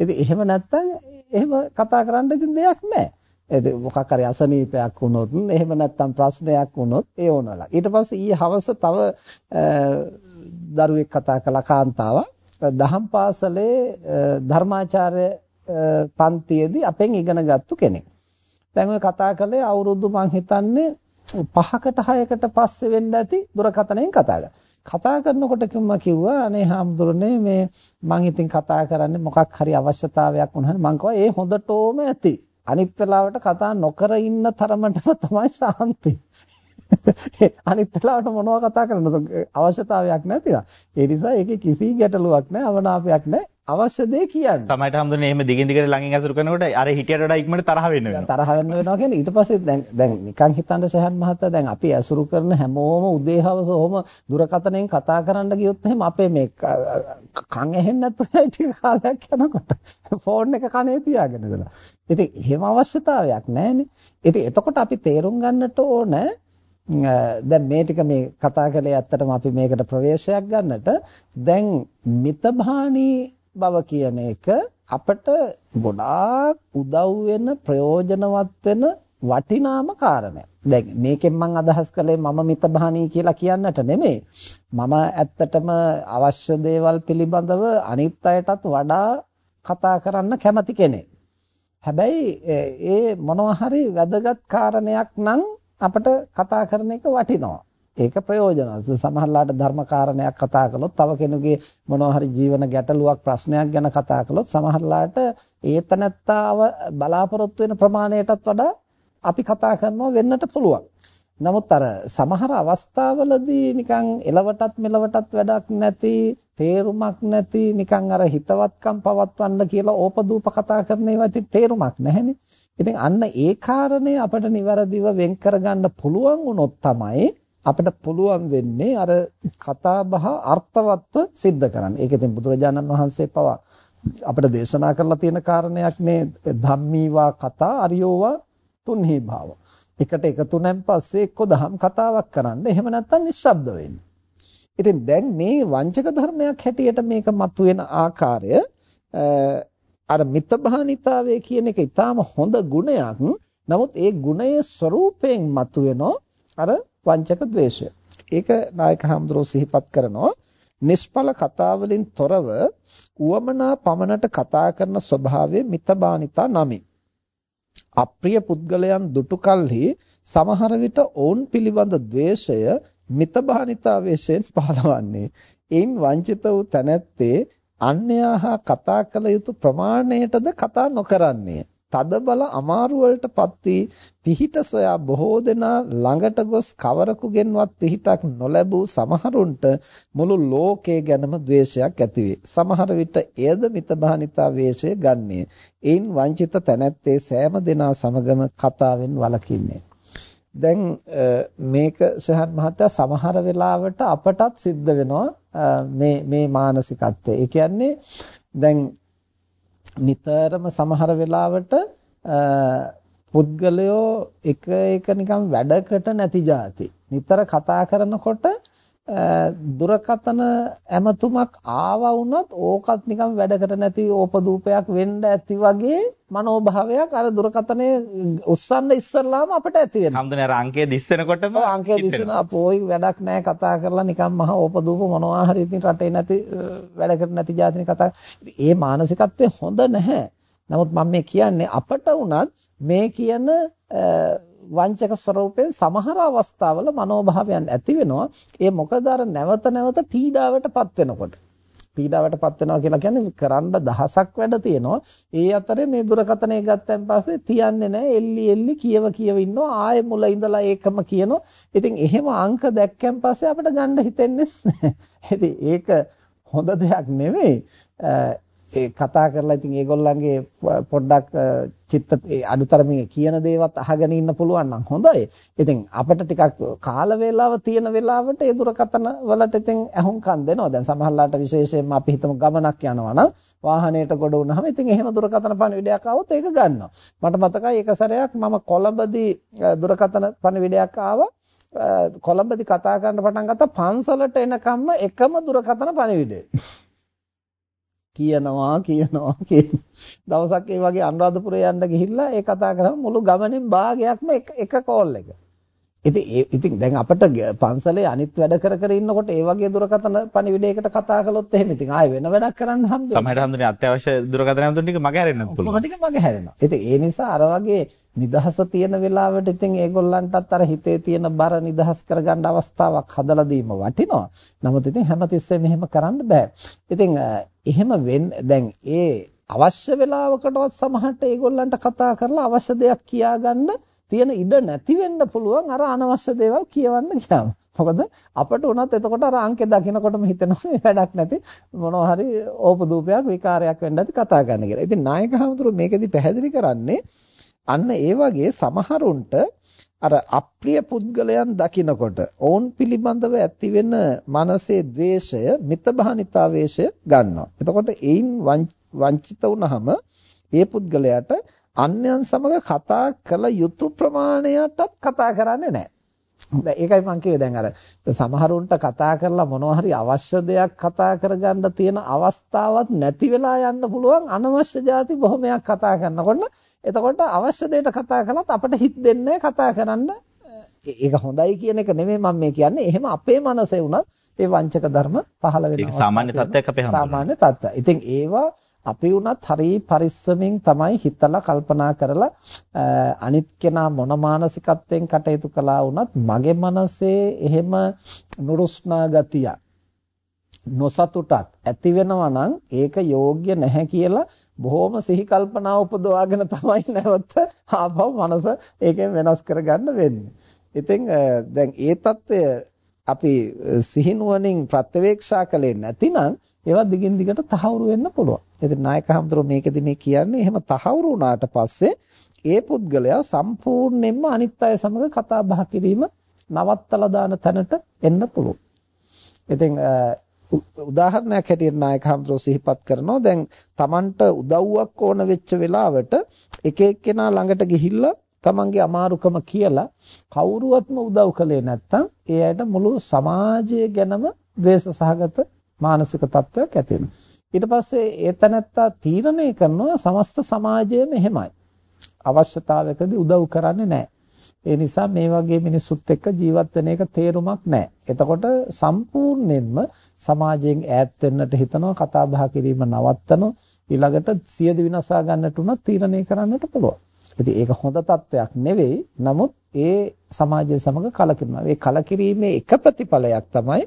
S2: ඉතින් එහෙම නැත්නම් එහෙම කතා කරන්න ඉතින් දෙයක් නැහැ. ඒ මොකක් හරි අසනීපයක් වුණොත් එහෙම නැත්නම් ප්‍රශ්නයක් වුණොත් ඒ ඕනලා. ඊට පස්සේ ඊයේ හවස තව දරුවෙක් කතා කළා කාන්තාවක්. දහම් පාසලේ ධර්මාචාර්ය පන්තියේදී අපෙන් ඉගෙනගත්තු කෙනෙක්. දැන් ඔය කතා කළේ අවුරුදු මං හිතන්නේ 5කට 6කට පස්සේ වෙන්න ඇති දුරකථනයෙන් කතා කරා. කතා කරනකොට කිව්ම කිව්වා අනේ හාමුදුරනේ මේ මං ඉතින් කතා කරන්නේ මොකක් හරි අවශ්‍යතාවයක් වුණාම මං කිව්වා ඒ හොඳටම ඇති. අනිත් වෙලාවට කතා නොකර ඉන්න තරමටම තමයි ශාන්ති. අනිත් වෙලාවට මොනවා කතා කරන්නද අවශ්‍යතාවයක් නැතිලා. ඒ නිසා ඒකේ කිසි ගැටලුවක් නැහැ, අවනාපයක් නැහැ. අවශ්‍ය දේ කියන්න.
S1: සමහරට හම්දුනේ එහෙම දිගින් දිගට ළඟින් අසුරු කරනකොට අර හිටියට වඩා ඉක්මනට තරහ වෙන්න වෙනවා.
S2: තරහ වෙන්න වෙනවා කියන්නේ ඊට පස්සේ දැන් දැන් නිකන් හිතන්න සහන් මහත්තයා දැන් අපි අසුරු කරන හැමෝම උදේ හවස ඔහම දුරකථනයෙන් කතා කරන්න ගියොත් එහෙම අපේ මේ කන් ඇහෙන්නේ නැතුව ටික කාලයක් යනකොට ෆෝන් එක කනේ තියාගෙන ඉඳලා. ඉතින් එහෙම අවශ්‍යතාවයක් නැහැනේ. ඉතින් එතකොට අපි තේරුම් ගන්නට ඕන දැන් මේ ටික මේ කතා කළේ ඇත්තටම අපි මේකට ප්‍රවේශයක් ගන්නට දැන් මිතභානී බව කියන එක අපට ගොඩාක් උදව් වෙන ප්‍රයෝජනවත් වෙන වටිනාම කාරණයක්. දැන් මේකෙන් මම අදහස් කළේ මම මිතබහණී කියලා කියන්නට නෙමෙයි. මම ඇත්තටම අවශ්‍ය දේවල් පිළිබඳව අනිත් අයටත් වඩා කතා කරන්න කැමති කෙනෙක්. හැබැයි ඒ මොනවා හරි වැදගත් කාරණයක් නම් අපිට කතා කරන එක වටිනවා. ඒක ප්‍රයෝජනවත්. සමහරලාට ධර්ම කාරණයක් කතා කළොත් තව කෙනෙකුගේ මොනවා හරි ජීවන ගැටලුවක් ප්‍රශ්නයක් ගැන කතා කළොත් සමහරලාට ඒතනත්තාව බලාපොරොත්තු වෙන ප්‍රමාණයටත් වඩා අපි කතා කරනවා වෙන්නට පුළුවන්. නමුත් අර සමහර අවස්ථාවලදී නිකන් එලවටත් මෙලවටත් වැඩක් නැති තේරුමක් නැති නිකන් අර හිතවත්කම් පවත්වන්න කියලා ඕපදූප කතා කරන ඒවා ඉතින් තේරුමක් නැහැනේ. ඉතින් අන්න ඒ කාරණේ අපිට નિවරදිව වෙන් කරගන්න පුළුවන් වුණොත් තමයි අපිට පුළුවන් වෙන්නේ අර කතා බහ අර්ථවත්ව सिद्ध කරන්න. ඒක ඉතින් බුදුරජාණන් වහන්සේ පවා අපිට දේශනා කරලා තියෙන කාරණයක් මේ ධම්මීවා කතා අරියෝවා තුන්හි භාව. එකට එකතු නැන් පස්සේ එක්ක දහම් කතාවක් කරන්න. එහෙම නැත්නම් නිශ්ශබ්ද වෙන්න. ඉතින් දැන් මේ වංචක ධර්මයක් හැටියට මේක මතුවෙන ආකාරය අර මිත්‍බහානිතාවය කියන එක ඊටාම හොඳ ගුණයක්. නමුත් ඒ ගුණයේ ස්වરૂපයෙන් මතුවෙන අර වංචක ද්වේෂය. ඒක නායක හඳුරෝ සිහිපත් කරනවා. නිෂ්ඵල කතා වලින් තොරව උවමනා පමණට කතා කරන ස්වභාවය මිතබානිතා නමි. අප්‍රිය පුද්ගලයන් දුටු කලෙහි සමහර විට ඔවුන් පිළිබඳ ද්වේෂය මිතබානිතාවයෙන් පහළවන්නේ. එයින් වංචිත වූ තැනැත්තේ අන්‍යයා හා කතා කළ යුතු ප්‍රමාණයටද කතා නොකරන්නේ. තද බල අමාරු වලටපත් වී පිහිට සොයා බොහෝ දෙනා ළඟට ගොස් කවරකුගෙන්වත් පිහිටක් නොලැබූ සමහරුන්ට මුළු ලෝකයේ ගැනම ද්වේෂයක් ඇතිවේ. සමහර විට එයද මිතභානිතා වේශය ගන්නේ. එයින් වංචිත තැනැත්තේ සෑම දෙනා සමගම කතාවෙන් වළකින්නේ. දැන් මේක සහන් මහත්තයා සමහර වෙලාවට අපටත් සිද්ධ වෙනවා මේ මේ මානසිකත්වය. ඒ කියන්නේ දැන් නිතරම සමහර වෙලාවට පුද්ගලයෝ එක එක නිකන් වැඩකට නැති જાති. නිතර කතා කරනකොට දුරකතන ඇමතුමක් ආවා වුණත් ඕකත් නිකන් වැඩකට නැති ඕපදූපයක් වෙන්න ඇති වගේ මනෝභාවයක් අර දුරකතනේ උස්සන්න ඉස්සරලාම අපිට ඇති වෙනවා.
S1: හම්දුනේ අර අංකය දිස්සනකොටම
S2: ඔව් අංකය දිස්සන අපෝයි වැඩක් නැහැ කතා කරලා නිකන් මහා ඕපදූප මොනවා හරි ඉතින් රටේ නැති වැඩකට නැති જાතිනේ කතා. ඒ මානසිකත්වය හොඳ නැහැ. නමුත් මම මේ කියන්නේ අපට උනත් මේ කියන වංචක ස්වરૂපයෙන් සමහර අවස්ථාවල මනෝභාවයන් ඇති වෙනවා. ඒ මොකද අර නැවත නැවත පීඩාවටපත් වෙනකොට. පීඩාවටපත් වෙනවා කියලා කියන්නේ කරන්න දහසක් වැඩ තියෙනවා. ඒ අතරේ මේ දුරකතනේ ගත්තන් පස්සේ තියන්නේ නැහැ. එල්ලි එල්ලි කියව කියව ඉන්නවා. ආයෙ මුල ඉඳලා ඒකම කියනවා. ඉතින් එහෙම අංක දැක්කන් පස්සේ අපිට ගන්න හිතෙන්නේ නැහැ. ඒක හොඳ දෙයක් නෙවෙයි. ඒ කතා කරලා ඉතින් ඒගොල්ලන්ගේ පොඩ්ඩක් චිත්ත අඩුතරමින් කියන දේවත් අහගෙන ඉන්න පුළුවන් නම් හොඳයි. ඉතින් අපිට ටිකක් කාල වේලාව තියෙන වෙලාවට ඒ දුරකථන වලට ඉතින් ඇහුම්කන් දෙනවා. දැන් සමහරලාට විශේෂයෙන්ම අපි හිතමු ගමනක් යනවා නම් වාහනයට ගොඩ වුණාම ඉතින් එහෙම දුරකථන පණිවිඩයක් ආවොත් ඒක ගන්නවා. මට මතකයි එක සැරයක් මම කොළඹදී දුරකථන පණිවිඩයක් ආවා. කොළඹදී කතා කරන්න පටන් ගත්තා පන්සලට එනකම්ම එකම දුරකථන පණිවිඩය. කියනවා කියනවා කියන දවසක් ඒ වගේ අනුරාධපුරේ යන්න ගිහිල්ලා ඒ කතා කරාම මුළු ගමනෙන් භාගයක්ම එක එක කෝල් එක. ඉතින් ඉතින් දැන් අපිට පන්සලේ අනිත් වැඩ කර කර ඉන්නකොට ඒ වගේ දුරකථන පණිවිඩයකට කතා කළොත් එහෙම ඉතින් ආයෙ වෙන වැඩක් කරන්න හම්බ
S1: වෙනවා. සමහරවිට හම්බුනේ අත්‍යවශ්‍ය දුරකථන හැමතුන් ටික මග හැරෙන්නත් පුළුවන්.
S2: ඔක්කොම ටික මග හැරෙනවා. ඉතින් ඒ නිසා අර වගේ නිදහස තියෙන වෙලාවට ඉතින් ඒගොල්ලන්ටත් අර හිතේ තියෙන බර නිදහස් කරගන්න අවස්ථාවක් හදලා දීම වටිනවා. නමුත් ඉතින් හැමතිස්සෙම එහෙම කරන්න බෑ. ඉතින් එහෙම වෙන්න දැන් ඒ අවශ්‍ය වෙලාවකටවත් සමහරට ඒගොල්ලන්ට කතා කරලා අවශ්‍ය දෙයක් කියාගන්න තියෙන ඉඩ නැති වෙන්න පුළුවන් අර අනවශ්‍ය දේවල් කියවන්න ගියාම. මොකද අපට උනත් එතකොට අර අංකේ දකිනකොටම හිතෙනවා මේ වැඩක් නැති මොනවා හරි ඕපදූපයක් විකාරයක් වෙන්න ඇති කතා කරන්න කියලා. ඉතින් නායක හමුදුරු මේකෙදි පැහැදිලි කරන්නේ අන්න ඒ වගේ සමහරුන්ට අර අප්‍රිය පුද්ගලයන් දකිනකොට ඔවුන් පිළිබඳව ඇතිවෙන මනසේ द्वේෂය මිතභානිතාවේශය ගන්නවා. එතකොට ඒයින් වංචිත වුනහම ඒ පුද්ගලයාට අන්‍යයන් සමග කතා කළ යුතු ප්‍රමාණයටත් කතා කරන්නේ නැහැ. දැන් ඒකයි මම කිව්වේ දැන් අර සමහරුන්ට කතා කරලා මොනවා හරි අවශ්‍ය දෙයක් කතා කරගන්න තියෙන අවස්ථාවක් නැති වෙලා යන්න පුළුවන් අනවශ්‍ය જાති බොහොමයක් කතා කරනකොට එතකොට අවශ්‍ය දෙයට කතා කළත් අපිට හිත දෙන්නේ කතා කරන්න ඒක හොඳයි කියන එක නෙමෙයි මම මේ කියන්නේ එහෙම අපේ මනසේ වුණත් ඒ වංචක ධර්ම පහළ වෙනවා. ඒක
S1: සාමාන්‍ය තත්ත්වයක් අපේ.
S2: සාමාන්‍ය තත්ත්වය. ඉතින් ඒවා අපි වුණත් හරි පරිස්සමෙන් තමයි හිතලා කල්පනා කරලා අනිත් කෙනා මොන මානසිකත්වයෙන් කටයුතු කළා වුණත් මගේ මනසේ එහෙම නුරුස්නා ගතිය නොසතුටක් ඇති වෙනවා නම් ඒක යෝග්‍ය නැහැ කියලා බොහොම සිහි කල්පනා උපදවාගෙන තමයි නැවත ආපහු මනස ඒකෙන් වෙනස් කරගන්න වෙන්නේ. ඉතින් දැන් ඒ తত্ত্বය අපි සිහිනුවණින් ප්‍රත්‍යවේක්ෂා කළේ නැතිනම් ඒවා දිගින් දිගට තහවුරු වෙන්න පුළුවන්. ඉතින් නායක හඳුරෝ මේකෙදි මේ කියන්නේ එහෙම තහවුරු වුණාට පස්සේ ඒ පුද්ගලයා සම්පූර්ණයෙන්ම අනිත් අය සමග කතා බහ කිරීම නවත්තලා දාන තැනට එන්න පුළුවන්. ඉතින් උදාහරණයක් හැටියට නායක හඳුරෝ සිහිපත් කරනවා දැන් Tamanට උදව්වක් ඕන වෙච්ච වෙලාවට එක එක්කෙනා ළඟට ගිහිල්ලා තමන්ගේ අමාරුකම කියලා කවුරුවත්ම උදව් කළේ නැත්නම් ඒ අයට මුළු සමාජය ගැනම ද්වේෂ සහගත මානසික තත්ත්වයක් ඇති ඊට පස්සේ ඒ තැනත්තා තීරණය කරනවා සමස්ත සමාජයම එහෙමයි. අවශ්‍යතාවයකදී උදව් කරන්නේ නැහැ. ඒ නිසා මේ වගේ මිනිස්සුත් එක්ක ජීවත් වෙන එක තේරුමක් නැහැ. එතකොට සම්පූර්ණයෙන්ම සමාජයෙන් ඈත් වෙන්නට හිතනවා කතා බහ කිරීම නවත්තනවා ඊළඟට සියද විනාසා ගන්නට උනත් තීරණය කරන්නට පුළුවන්. ඉතින් ඒක හොඳ තත්වයක් නෙවෙයි. නමුත් ඒ සමාජය සමග කලකිරීම. මේ කලකිරීමේ එක ප්‍රතිඵලයක් තමයි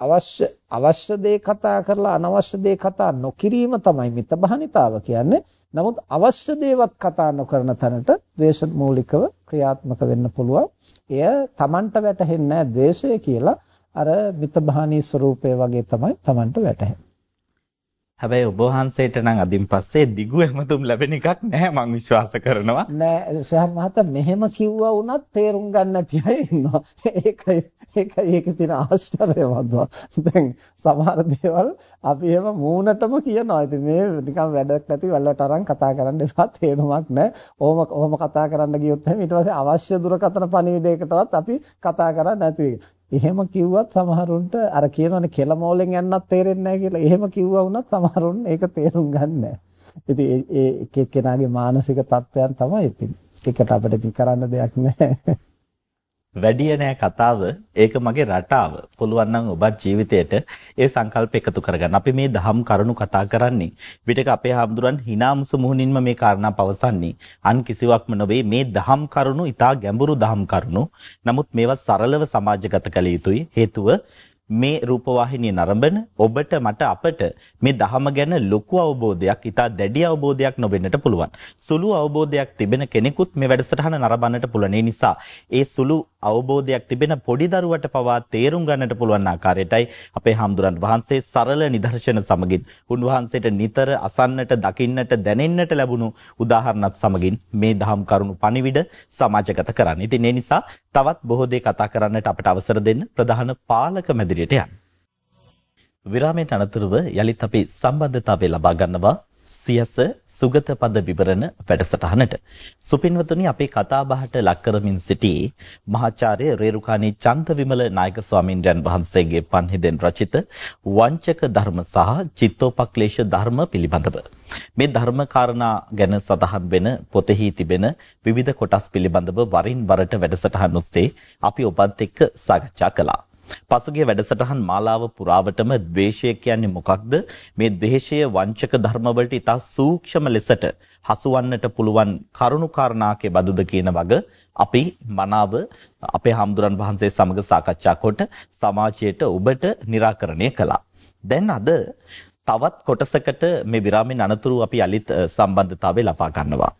S2: අවශ්‍ය අවශ්‍ය දේ කතා කරලා අනවශ්‍ය දේ කතා නොකිරීම තමයි මිතබහනිතාව කියන්නේ. නමුත් අවශ්‍ය දේවත් කතා නොකරන තැනට ද්වේෂ මූලිකව ක්‍රියාත්මක වෙන්න පුළුවන්. එය Tamanට වැටහෙන්නේ නැහැ ද්වේෂය කියලා. අර මිතබහනී ස්වરૂපය වගේ තමයි Tamanට වැටහෙන්නේ.
S1: හැබැයි ඔබ වහන්සේට නම් අදින් පස්සේ දිගු හැමතුම් ලැබෙන එකක් නැහැ මම විශ්වාස කරනවා.
S2: නෑ ශාන් මහතා මෙහෙම කිව්වා වුණත් තේරුම් ගන්න නැති අය ඉන්නවා. ඒකයි ඒකයි ඒකේ තියෙන ආශ්චර්යවත්. දැන් සමහර දේවල් අපි එහෙම මූණටම කියනවා. ඉතින් මේ නිකන් වැඩක් නැති වැල්ලට අරන් කතා කරන්න එපා තේරුමක් නැහැ. ඔහොම ඔහොම කතා කරන්න ගියොත් එහෙනම් ඊට පස්සේ අවශ්‍ය දුරකථන පණිවිඩයකටවත් අපි කතා කරන්නේ නැති වෙයි. එහෙම කිව්වත් සමහරුන්ට අර කියනවනේ කෙලමෝලෙන් යන්නත් තේරෙන්නේ නැහැ කියලා. එහෙම කිව්වා වුණත් සමහරුන් ඒක තේරුම් ගන්න නැහැ. ඉතින් ඒ එක එක්කෙනාගේ මානසික තත්ත්වයන් තමයි ඉතින්. ඒකට අපිට ඉතින් කරන්න දෙයක් නැහැ.
S1: වැඩිය නෑ කතාව ඒක මගේ රටාව. පුළුවන් නම් ඔබත් ජීවිතයට ඒ සංකල්ප එකතු කරගන්න. අපි මේ දහම් කරුණු කතා කරන්නේ. විතක අපේ හාමුදුරන් හිනාමුසු මුහුණින්ම මේ කාරණා පවසන්නේ. අන් කිසිවක්ම නොවේ මේ දහම් කරුණු ඊටා ගැඹුරු දහම් කරුණු. නමුත් මේවා සරලව සමාජගත කළ යුතුයි. හේතුව මේ රූපවාහිනිය නරඹන ඔබට මට අපට මේ ධහම ගැන ලොකු අවබෝධයක් ඉතා දැඩි අවබෝධයක් නොවෙන්නට පුළුවන්. සුළු අවබෝධයක් තිබෙන කෙනෙකුත් මේ වැඩසටහන නරඹන්නට පුළුවන්. ඒ නිසා ඒ සුළු අවබෝධයක් තිබෙන පොඩි දරුවට පවා තේරුම් ගන්නට පුළුවන් ආකාරයටයි අපේ හාමුදුරන් වහන්සේ සරල නිදර්ශන සමගින් උන්වහන්සේට නිතර අසන්නට දකින්නට දැනෙන්නට ලැබුණු උදාහරණත් සමගින් මේ දහම් කරුණු පණිවිඩ සමාජගත කරන්නේ. ඉතින් ඒ නිසා තවත් බොහෝ දේ කතා කරන්නට අපට අවසර දෙන්න ප්‍රධාන පාලක මැදිරියට යන්න. විරාමයට අනතුරුව යලිත් අපි සම්බන්ධතාවය ලබා ගන්නවා සියස සුගත පද විවරණ වැඩසටහනට. සුපින්වතුනි අපේ කතා බහට ලක් කරමින් සිටි මහාචාර්ය රේරුකාණී චන්දවිමල නායක ස්වාමින්වයන් වහන්සේගේ පන්හිදෙන් රචිත වංචක ධර්ම සහ චිත්තෝපක්ලේශ ධර්ම පිළිබඳව. මේ ධර්ම කාරණා ගැන සඳහන් වෙන පොතෙහි තිබෙන විවිධ කොටස් පිළිබඳව වරින් වරට වැඩසටහන් ඔස්සේ අපි ඔබත් එක්ක සාකච්ඡා කළා. පසුගිය වැඩසටහන් මාලාව පුරාවටම ද්වේෂය කියන්නේ මොකක්ද? මේ ද්වේෂය වංචක ධර්ම වලට ඉතා සූක්ෂම ලෙසට හසුවන්නට පුළුවන් කරුණු කාරණාකේ බදුද කියන වග අපි මනාව අපේ හාමුදුරන් වහන්සේ සමග සාකච්ඡා කොට සමාජයට ඔබට निराකරණය කළා. දැන් අද තවත් කොටසකට මේ විරාමෙන් අනතුරු අපි අලිත් සම්බන්ධතාවය ලබා ගන්නවා.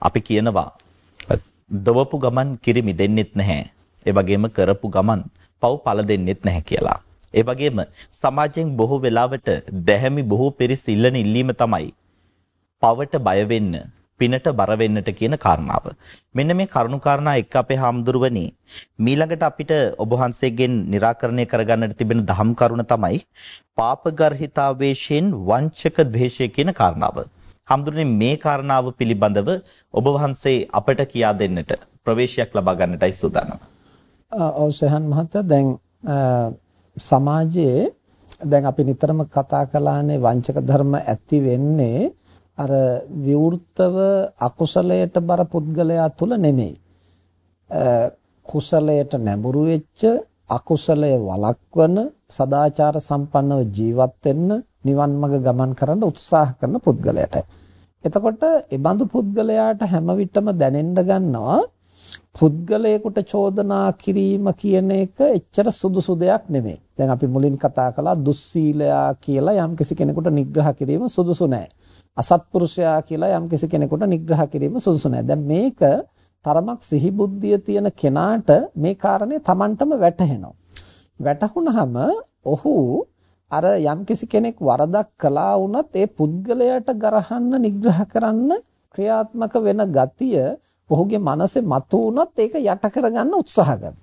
S1: අපි කියනවා දවපු ගමන් කිරි මිදෙන්නෙත් නැහැ. ඒ වගේම කරපු ගමන් පව් පළ දෙන්නෙත් නැහැ කියලා. ඒ වගේම සමාජයෙන් බොහෝ වෙලාවට දැහැමි බොහෝ පිරිස් ඉල්ලන ඉල්ලීම තමයි පවට බය වෙන්න, පිනට බර වෙන්නට කියන කාරණාව. මෙන්න මේ කරුණු කාරණා එක්ක අපේ හාමුදුරුවනි මීළඟට අපිට ඔබ වහන්සේගෙන් निराකරණය කරගන්නට තිබෙන දහම් කරුණ තමයි පාපගර්හිතාවේශයෙන් වංචක ද්වේෂය කියන කාරණාව. හාමුදුරනේ මේ කාරණාව පිළිබඳව ඔබ වහන්සේ අපට කියා දෙන්නට ප්‍රවේශයක් ලබා ගන්නටයි සූදානම්.
S2: ඔව් සහන් මහත්තයා දැන් සමාජයේ දැන් අපි නිතරම කතා කළානේ වංචක ධර්ම ඇති වෙන්නේ අර විවෘතව අකුසලයට බර පුද්ගලයා තුල නෙමෙයි. කුසලයට නැඹුරු වෙච්ච අකුසලය වළක්වන සදාචාර සම්පන්නව ජීවත් වෙන්න නිවන් මඟ ගමන් කරන්න උත්සාහ කරන පුද්ගලයාට. එතකොට ඒ බඳු පුද්ගලයාට හැම විටම දැනෙන්න ගන්නවා පුද්ගලයෙකුට චෝදනා කිරීම කියන එක එච්චර සුදුසු දෙයක් නෙමෙයි. දැන් අපි මුලින් කතා කළා දුස්සීලයා කියලා යම්කිසි කෙනෙකුට නිග්‍රහ කිරීම සුදුසු නැහැ. අසත්පුරුෂයා කියලා යම්කිසි කෙනෙකුට නිග්‍රහ කිරීම සුදුසු නැහැ. දැන් මේක තරමක් සිහි බුද්ධිය තියෙන කෙනාට මේ කාරණේ Tamanටම වැටහෙනවා. වැටහුනහම ඔහු අර යම්කිසි කෙනෙක් වරදක් කළා වුණත් ඒ පුද්ගලයාට ගරහන්න නිග්‍රහ කරන්න ක්‍රියාත්මක වෙන ගතිය ඔහුගේ මනසේ මතු වුණත් ඒක යට කරගන්න උත්සාහ කරනවා.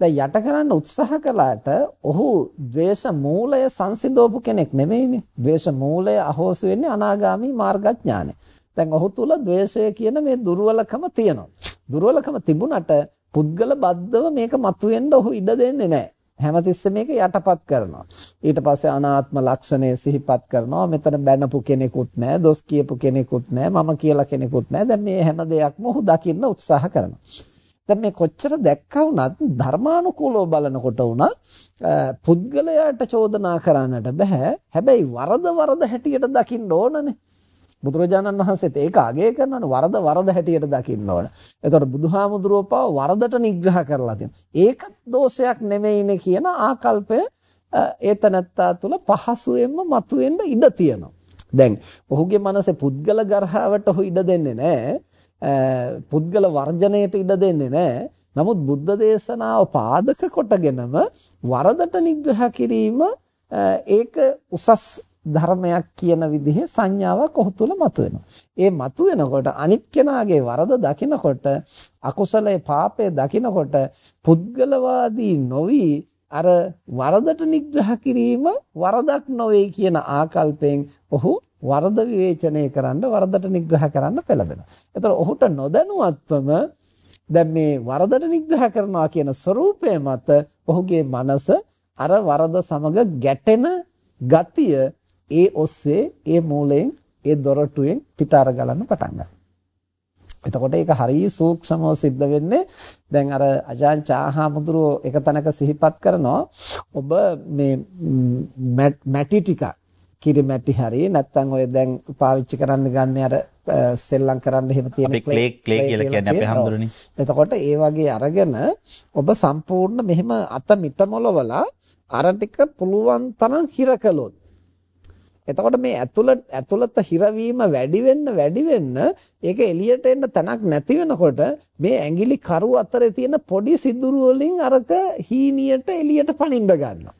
S2: දැන් යට කරන්න උත්සාහ කළාට ඔහු ද්වේෂ මූලය සංසිඳවපු කෙනෙක් නෙමෙයිනේ. ද්වේෂ මූලය අහෝසි වෙන්නේ අනාගාමී මාර්ගඥානෙ. දැන් ඔහු තුල ද්වේෂය කියන මේ දුර්වලකම තියෙනවා. දුර්වලකම තිබුණට පුද්ගල බද්ධව මේක මතුවෙන්න ඔහු ඉඩ දෙන්නේ නැහැ. හැමතිස්සෙම මේක යටපත් කරනවා. ඊට පස්සේ අනාත්ම ලක්ෂණය සිහිපත් කරනවා. මෙතන බැනපු කෙනෙකුත් නැහැ, දොස් කියපු කෙනෙකුත් නැහැ, මම කියලා කෙනෙකුත් නැහැ. දැන් මේ හැම දෙයක්ම ඔහු දකින්න උත්සාහ කරනවා. දැන් මේ කොච්චර දැක්කා වුණත් ධර්මානුකූලව බලනකොට වුණත් පුද්ගලයාට චෝදනා කරන්නට බෑ. හැබැයි වරද වරද හැටියට දකින්න ඕනනේ. බුදුරජාණන් වහන්සේත් ඒක අගය කරනවනේ වරද වරද හැටියට දකින්න ඕන. එතකොට බුදුහාමුදුරුවෝ පාව වරදට නිග්‍රහ කරලා තියෙනවා. ඒකත් දෝෂයක් නෙමෙයිනේ කියන ආකල්පය ඒතනත්තා තුළ පහසුවෙන්ම මතුවෙන්න ඉඩ තියෙනවා. දැන් ඔහුගේ මනසේ පුද්ගල ගර්හාවට ඔහු ඉඩ දෙන්නේ නැහැ. පුද්ගල වර්ජණයට ඉඩ දෙන්නේ නැහැ. නමුත් බුද්ධ දේශනාව පාදක කොටගෙනම වරදට නිග්‍රහ කිරීම ඒක උසස් ධර්මයක් කියන විදිහේ සංඥාවක් ඔහු තුල මතුවෙනවා. ඒ මතුවෙනකොට අනිත් කෙනාගේ වරද දකිනකොට අකුසලයේ පාපයේ දකිනකොට පුද්ගලවාදී නොවි අර වරදට නිග්‍රහ කිරීම වරදක් නොවේ කියන ආකල්පයෙන් ඔහු වරද විවේචනය කරන්න වරදට නිග්‍රහ කරන්න පෙළඹෙනවා. ඒතර ඔහුට නොදැනුවත්වම දැන් මේ වරදට නිග්‍රහ කරනවා කියන ස්වરૂපය මත ඔහුගේ මනස අර වරද සමග ගැටෙන ගතිය ඒ ඔස්සේ ඒ මූලයෙන් ඒ දොරටුවෙන් පිට අර ගලන්න පටන් ගන්නවා. එතකොට ඒක හරිය සූක්ෂමව සිද්ධ වෙන්නේ දැන් අර අජාන් චාහාමුදුරෝ එක තැනක සිහිපත් කරනවා ඔබ මේ මැටි ටික කිරි මැටි හරි නැත්නම් ඔය දැන් පාවිච්චි කරන්න ගන්න අර සෙල්ලම් කරන්න එහෙම තියෙන
S1: අපි ක්ලේ ක්ලේ කියලා කියන්නේ අපේ හැමදෙරනේ.
S2: එතකොට ඒ වගේ අරගෙන ඔබ සම්පූර්ණ මෙහෙම අත මිටමොලවලා අර ටික පුළුවන් තරම් හිර කළොත් එතකොට මේ ඇතුළත ඇතුළත හිරවීම වැඩි වෙන්න වැඩි වෙන්න ඒක එළියට එන්න තැනක් නැති වෙනකොට මේ ඇඟිලි කරු අතරේ තියෙන පොඩි සිදුරු වලින් අරක හීනියට එළියට පනින්න ගන්නවා.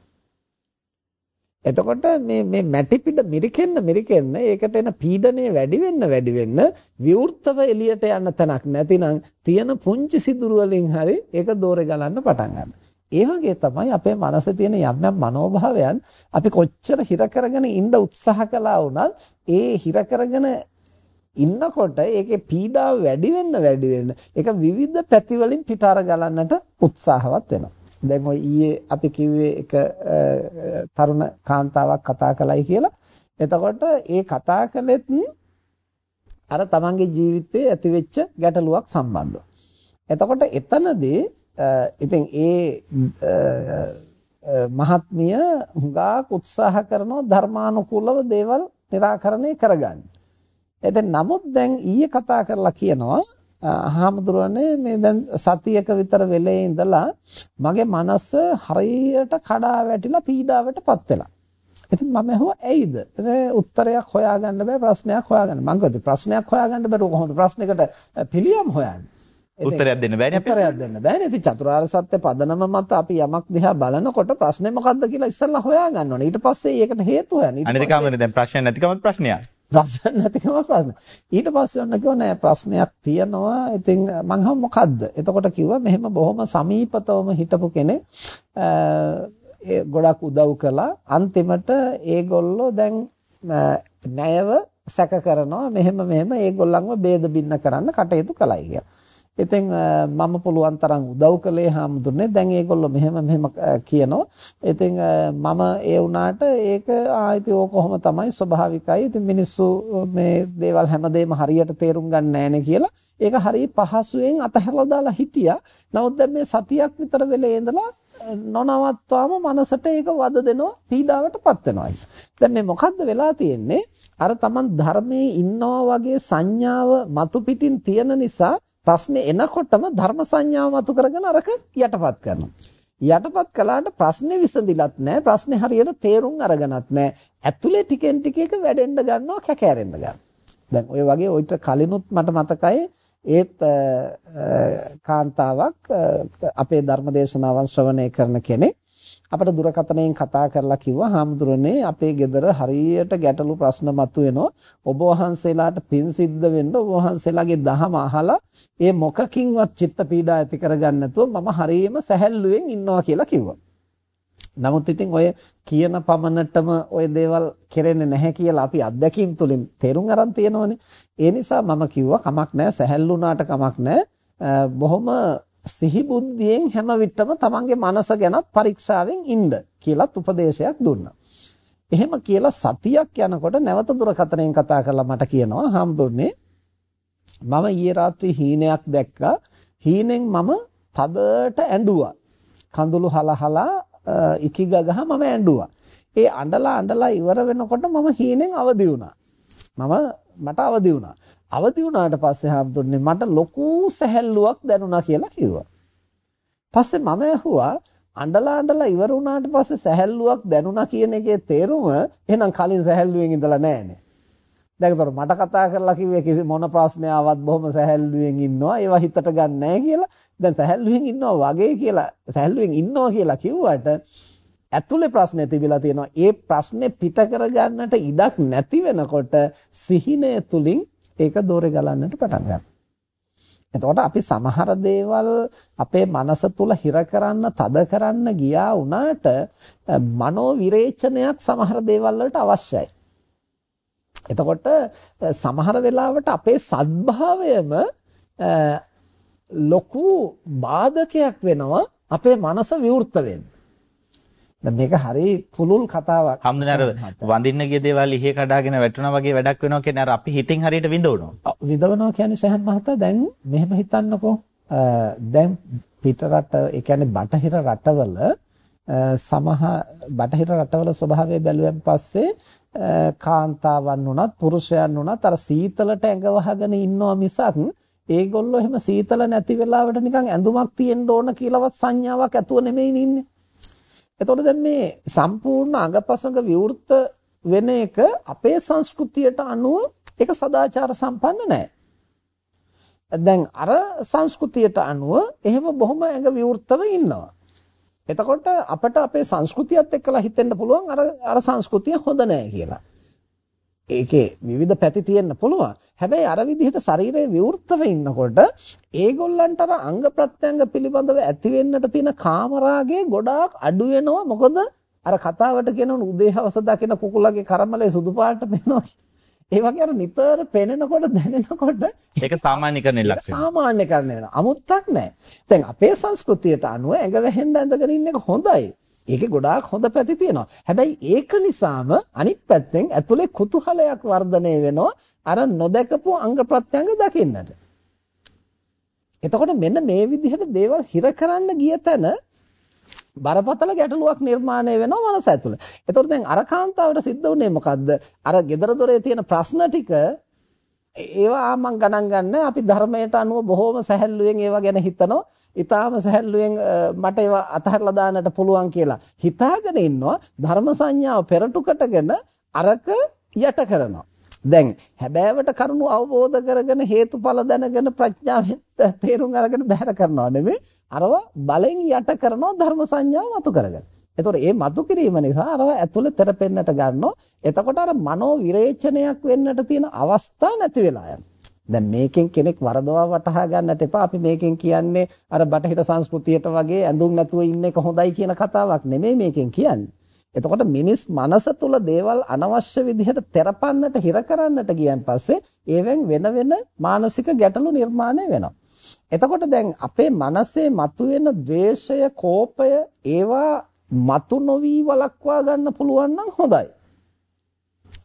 S2: එතකොට මේ මේ මැටි පිට මිරිකෙන්න මිරිකෙන්න ඒකට එන පීඩනය වැඩි වෙන්න වැඩි වෙන්න විවෘතව එළියට යන්න තැනක් නැතිනම් තියෙන පුංචි සිදුරු වලින් හරි ඒක දෝරේ ගලන්න පටන් ගන්නවා. ඒ වගේ තමයි අපේ මනසේ තියෙන යම් යම් මනෝභාවයන් අපි කොච්චර හිර කරගෙන ඉන්න උත්සාහ කළා වුණත් ඒ හිර කරගෙන ඉන්නකොට ඒකේ පීඩාව වැඩි වෙන්න වැඩි වෙන්න ඒක විවිධ පැති වලින් පිටාර ගලන්නට උත්සාහවත් වෙනවා. දැන් ඔය ඊයේ අපි කිව්වේ එක තරුණ කාන්තාවක් කතා කළයි කියලා. එතකොට ඒ කතා කළෙත් අර තමන්ගේ ජීවිතයේ ඇතිවෙච්ච ගැටලුවක් සම්බන්ධව. එතකොට එතනදී ඉතින් ඒ මහත්මිය හුඟක් උත්සාහ කරනවා ධර්මානුකූලව දේවල් निराකරණය කරගන්න. එතෙන් නමුත් දැන් ඊයේ කතා කරලා කියනවා හාමුදුරනේ මේ දැන් සතියක විතර වෙලේ ඉඳලා මගේ මනස හරියට කඩා වැටිලා පීඩාවටපත් වෙලා. ඉතින් මම ඇහුවා ඇයිද? උත්තරයක් හොයාගන්න බෑ ප්‍රශ්නයක් හොයාගන්න. මං කිව්වා ප්‍රශ්නයක් හොයාගන්න බැරුව කොහොමද ප්‍රශ්නයකට පිළියම් හොයන්නේ?
S1: උත්තරයක් දෙන්න බෑනේ
S2: අපිට. උත්තරයක් දෙන්න බෑනේ. ඉතින් චතුරාර්ය සත්‍ය පදනම මත අපි යමක් දිහා බලනකොට ප්‍රශ්නේ මොකද්ද කියලා ඉස්සෙල්ලා හොයාගන්න ඕනේ. ඊට පස්සේ ඒකට හේතු හොයන්න.
S1: අනිත් කමනේ දැන් ප්‍රශ්න නැතිකමත් ප්‍රශ්නයක්.
S2: ප්‍රශ්න නැතිකම ප්‍රශ්න. ඊට පස්සේ ඔන්න කිව්වා නෑ ප්‍රශ්නයක් තියෙනවා. ඉතින් මං හව මොකද්ද? එතකොට කිව්වා මෙහෙම බොහොම සමීපතවම හිටපු කෙනෙක් ගොඩක් උදව් කළා. අන්තිමට ඒගොල්ලෝ දැන් ණයව සැක කරනවා මෙහෙම මෙහෙම ඒගොල්ලන්ව ભેද බින්න කරන්න කටයුතු කළයි කියලා. ඉතින් මම පුළුවන් තරම් උදව් කළේ හාමුදුරනේ. දැන් ඒගොල්ලෝ මෙහෙම මෙහෙම කියනවා. ඉතින් මම ඒ වුණාට ඒක ආයිති ඕක කොහොම තමයි ස්වභාවිකයි. ඉතින් මිනිස්සු මේ දේවල් හැමදේම හරියට තේරුම් ගන්න නැහැනේ කියලා ඒක හරිය පහසුවෙන් අතහැරලා දාලා හිටියා. නමුත් දැන් මේ සතියක් විතර වෙලේ ඉඳලා නොනවත්වාම මනසට ඒක වද දෙනවා පීඩාවටපත් වෙනවා. දැන් මේ මොකද්ද වෙලා තියෙන්නේ? අර Taman ධර්මයේ ඉන්නවා වගේ සංඥාව මතු පිටින් තියෙන නිසා ප්‍රශ්නේ එනකොටම ධර්ම සංඥාව මතු කරගෙන අරක යටපත් කරනවා. යටපත් කළාට ප්‍රශ්නේ විසඳිලත් නැහැ. ප්‍රශ්නේ හරියට තේරුම් අරගෙනත් නැහැ. ඇතුලේ ටිකෙන් ටික එක වැඩෙන්න ගන්නවා කැකෑරෙන්න ගන්නවා. දැන් ඔය වගේ ඔයිට කලිනුත් මට මතකයි ඒත් කාන්තාවක් අපේ ධර්මදේශනාවන් ශ්‍රවණය කරන කෙනෙක් අපිට දුරකථනයෙන් කතා කරලා කිව්වා හාමුදුරනේ අපේ ගෙදර හරියට ගැටලු ප්‍රශ්න මතුවෙනවා ඔබ වහන්සේලාට පින් සිද්ධ වෙන්න ඔබ වහන්සේලාගේ දහම අහලා ඒ මොකකින්වත් චිත්ත පීඩා ඇති කරගන්න නැතුව මම හරියම සැහැල්ලුවෙන් ඉන්නවා කියලා කිව්වා නමුත් ඉතින් ඔය කියන පමණටම ඔය දේවල් කෙරෙන්නේ නැහැ කියලා අපි අත්දැකීම් තුලින් තේරුම් අරන් තියෙනවනේ. ඒ නිසා මම කිව්වා කමක් නැහැ සැහැල්ලු වුණාට කමක් නැහැ. බොහොම සිහි බුද්ධියෙන් හැම විටම තමන්ගේ මනස ගැනත් පරීක්ෂාවෙන් ඉන්න කියලාත් උපදේශයක් දුන්නා. එහෙම කියලා සතියක් යනකොට නැවත දුරකථනයෙන් කතා කරලා මට කියනවා හාමුදුරනේ මම ඊයේ රාත්‍රී හීනයක් දැක්කා. හීනෙන් මම තදට ඇඬුවා. කඳුළු හලහලා ඉකිගගහ මම ඇඬුවා. ඒ අඬලා අඬලා ඉවර වෙනකොට මම හීනෙන් අවදි වුණා. මම මට අවදි වුණා. අවදි වුණාට පස්සේ හම්දුන්නේ මට ලොකු සැහැල්ලුවක් දැනුණා කියලා කිව්වා. පස්සේ මම ඇහුවා අඬලා අඬලා ඉවර වුණාට පස්සේ සැහැල්ලුවක් දැනුණා කියන එකේ තේරුම එහෙනම් කලින් සැහැල්ලුවෙන් ඉඳලා නැහැනේ. දැන් ඒතර මට කතා කරලා කිව්වේ කිසි මොන ප්‍රශ්නයවත් බොහොම සැහැල්ලුවෙන් ඉන්නවා ඒවා හිතට ගන්න නැහැ කියලා. දැන් සැහැල්ලුවෙන් ඉන්නවා වගේ කියලා සැහැල්ලුවෙන් ඉන්නවා කියලා කිව්වට ඇතුලේ ප්‍රශ්නේ තිබිලා තියෙනවා. ඒ ප්‍රශ්නේ පිට කරගන්නට ඉඩක් නැති වෙනකොට සිහිනය තුලින් ඒක දෝරේ ගලන්නට පටන් ගන්නවා. එතකොට අපි සමහර දේවල් අපේ මනස තුල හිර කරන්න, තද කරන්න ගියා වුණාට මනෝ විරේචනයක් සමහර දේවල් වලට අවශ්‍යයි. එතකොට සමහර වෙලාවට අපේ සද්භාවයම ලොකු බාධකයක් වෙනවා අපේ මනස විවෘත වෙන්න. මේක හරි පුළුල් කතාවක්.
S1: හම්දුනර වඳින්න ගිය දේවල් ඉහි කඩාගෙන වැටුණා වගේ වැඩක් වෙනවා කියන්නේ අර අපි හිතින් හරියට විඳවනවා.
S2: විඳවනවා කියන්නේ සහන් මහතා දැන් මෙහෙම හිතන්නකෝ. දැන් පිට රට ඒ කියන්නේ බටහිර රටවල සමහ බටහිර රටවල ස්වභාවය බැලුවෙන් පස්සේ කාන්තාවන් වුණත් පුරුෂයන් වුණත් අර සීතලට ඇඟ වහගෙන ඉන්නවා මිසක් ඒගොල්ලෝ එහෙම සීතල නැති වෙලාවට නිකන් ඇඳුමක් තියෙන්න ඕන කියලාවත් සංඥාවක් ඇතුව නෙමෙයි ඉන්නේ. එතකොට දැන් මේ සම්පූර්ණ අඟපසඟ විවෘත වෙන එක අපේ සංස්කෘතියට අනුව ඒක සදාචාර සම්පන්න නැහැ. දැන් අර සංස්කෘතියට අනුව එහෙම බොහොම ඇඟ විවෘතව ඉන්නවා. එතකොට අපිට අපේ සංස්කෘතියත් එක්කලා හිතෙන්න පුළුවන් අර අර සංස්කෘතිය හොඳ නෑ කියලා. ඒකේ විවිධ පැති තියෙන්න පුළුවන්. හැබැයි අර විදිහට ශරීරය විවෘතව ඉන්නකොට ඒගොල්ලන්ට අර අංග ප්‍රත්‍යංග පිළිබඳව ඇති වෙන්නට තියෙන කාමරාගේ ගොඩාක් අඩු වෙනවා. මොකද අර කතාවට කියනවනේ උදේ හවස දකින කුකුලගේ කර්මලේ සුදු පාට පේනවා. ඒ වගේ අර නිතර පෙනෙනකොට දැනෙනකොට
S1: ඒක සාමාන්‍යකරණය ලක්
S2: වෙනවා. සාමාන්‍යකරණය වෙනවා. අමුත්තක් නැහැ. දැන් අපේ සංස්කෘතියට අනුව ඇඟ වැහෙන්න ඇඳගෙන ඉන්න එක හොඳයි. ඒකේ ගොඩාක් හොඳ පැති තියෙනවා. හැබැයි ඒක නිසාම අනිත් පැත්තෙන් ඇතුලේ කුතුහලයක් වර්ධනය වෙනවා අර නොදකපු අංග ප්‍රත්‍යංග දකින්නට. එතකොට මෙන්න මේ විදිහට දේවල් හිර කරන්න ගිය තැන බරපතල ගැටලුවක් නිර්මාණය වෙනවා මනස ඇතුළේ. එතකොට දැන් අර කාන්තාවට සිද්ධ වුණේ මොකද්ද? අර gedara dore තියෙන ප්‍රශ්න ටික ඒවා මම ගණන් ගන්න අපි ධර්මයට අනුව බොහොම සැහැල්ලුවෙන් ඒවා ගැන හිතනවා. ඊටාම සැහැල්ලුවෙන් මට ඒවා අතහැරලා දාන්නට පුළුවන් කියලා හිතාගෙන ඉන්නවා. ධර්ම සංඥාව පෙරටුකටගෙන අරක යට කරනවා. දැන් හැබෑවට කරුණු අවබෝධ කරගෙන හේතුඵල දැනගෙන ප්‍රඥාවෙන් තේරුම් අරගෙන බැහැර කරනවා නෙමෙයි අරව බලෙන් යට කරනවා ධර්ම සංඥාව මතු කරගෙන. එතකොට මේ මතු කිරීම නිසා අරව ඇතුළේ තෙරපෙන්නට ගන්නවා. එතකොට අර මනෝ විරේචනයක් වෙන්නට තියෙන අවස්ථා නැති වෙලා යනවා. දැන් මේකෙන් කෙනෙක් වරදවා වටහා ගන්නට එපා. අපි මේකෙන් කියන්නේ අර බටහිර සංස්කෘතියට වගේ ඇඳුම් නැතුව ඉන්න එක හොඳයි කියන කතාවක් නෙමෙයි මේකෙන් කියන්නේ. එතකොට මිනිස් මනස තුල දේවල් අනවශ්‍ය විදිහට තෙරපන්නට හිර කරන්නට ගියන් පස්සේ ඒවෙන් වෙන වෙන මානසික ගැටලු නිර්මාණය වෙනවා. එතකොට දැන් අපේ මනසේ මතුවෙන ද්වේෂය, කෝපය ඒවා මතු නොවි වළක්වා ගන්න පුළුවන් නම් හොඳයි.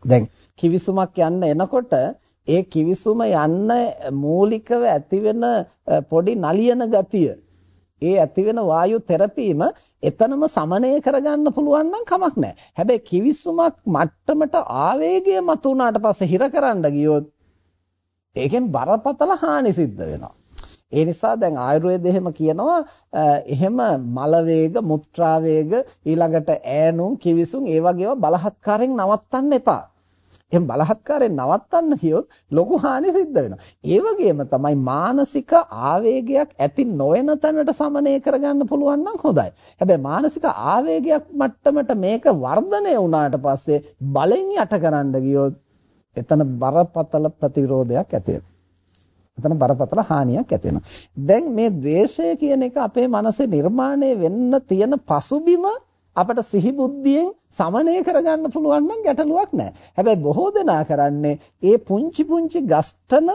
S2: දැන් කිවිසුමක් යන්න එනකොට ඒ කිවිසුම යන්න මූලිකව ඇතිවෙන පොඩි නලියන ගතිය ඒ ඇතිවෙන වායු තෙරපීම එතනම සමනය කරගන්න පුළුවන් නම් කමක් නැහැ. හැබැයි කිවිසුමක් මට්ටමට ආවේගය මතුණාට පස්සේ හිර කරන්න ගියොත් ඒකෙන් බරපතල හානි සිද්ධ වෙනවා. ඒ නිසා දැන් ආයුර්වේද එහෙම කියනවා එහෙම මල වේග, මුත්‍රා වේග, ඊළඟට ඈනුම්, කිවිසුම් ඒ වගේව බලහත්කාරයෙන් නවත්තන්න එපා. එහෙනම් බලහත්කාරයෙන් නවත්තන්න කියොත් ලොකු හානි සිද්ධ වෙනවා. ඒ වගේම තමයි මානසික ආවේගයක් ඇති නොවන තැනට සමනය කරගන්න පුළුවන් නම් හොඳයි. හැබැයි මානසික ආවේගයක් මට්ටමට මේක වර්ධනය වුණාට පස්සේ බලෙන් යටකරන්න ගියොත් එතන බරපතල ප්‍රතිවිරෝධයක් ඇති එතන බරපතල හානියක් ඇති දැන් මේ ද්වේෂය කියන එක අපේ මනසේ නිර්මාණය වෙන්න තියෙන පසුබිම අපට සිහි බුද්ධියෙන් සමනය කරගන්න පුළුවන් නම් ගැටලුවක් නැහැ. හැබැයි බොහෝ දෙනා කරන්නේ ඒ පුංචි පුංචි ගස්ඨන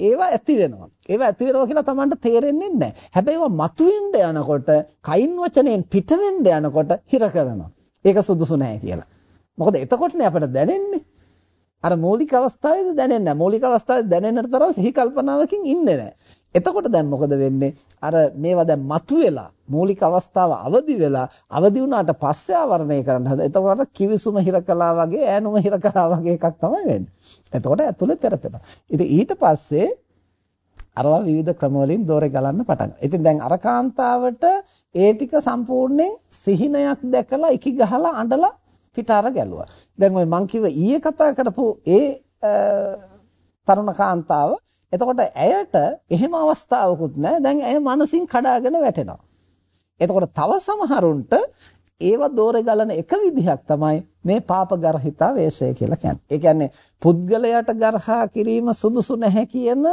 S2: ඒවා ඇති වෙනවා. ඒවා ඇති වෙනවා කියලා Tamanට තේරෙන්නේ නැහැ. හැබැයි ඒවා මතුවෙන්න යනකොට කයින් වචනෙන් පිට වෙන්න යනකොට හිර කරනවා. ඒක සුදුසු නැහැ කියලා. මොකද එතකොටනේ අපිට දැනෙන්නේ. අර මූලික අවස්ථාවේදී දැනෙන්නේ නැහැ. මූලික අවස්ථාවේ දැනෙන්නට තරම් සිහි කල්පනාවකින් ඉන්නේ නැහැ. එතකොට දැන් මොකද වෙන්නේ? අර මේවා දැන් මතුවෙලා මූලික අවස්ථාව අවදි වෙලා අවදි වුණාට පස්සේ ආවරණය කරන්න හද. එතකොට කිවිසුම හිර කළා වගේ ඈනුම හිර කළා වගේ එකක් තමයි වෙන්නේ. එතකොට ඇතුලේ තෙරපෙනවා. ඉතින් ඊට පස්සේ අරවා විවිධ ක්‍රම වලින් දෝරේ ගලන්න පටන් ගන්නවා. ඉතින් දැන් අර කාන්තාවට ඒ ටික සම්පූර්ණයෙන් සිහිනයක් දැකලා ඉකි ගහලා අඬලා පිටාර ගැලුවා. දැන් ඔය මං කිව්ව ඊයේ කතා කරපු ඒ තරුණ කාන්තාව එතකොට ඇයට එහෙම අවස්ථාවකුත් නැහැ. දැන් ඇය මනසින් කඩාගෙන වැටෙනවා. එතකොට තව සමහරුන්ට ඒව දෝරේ ගලන එක විදිහක් තමයි මේ පාපගරහිතා වේශය කියලා කියන්නේ. ඒ කියන්නේ පුද්ගලයාට ගර්හා කිරීම සුදුසු නැහැ කියන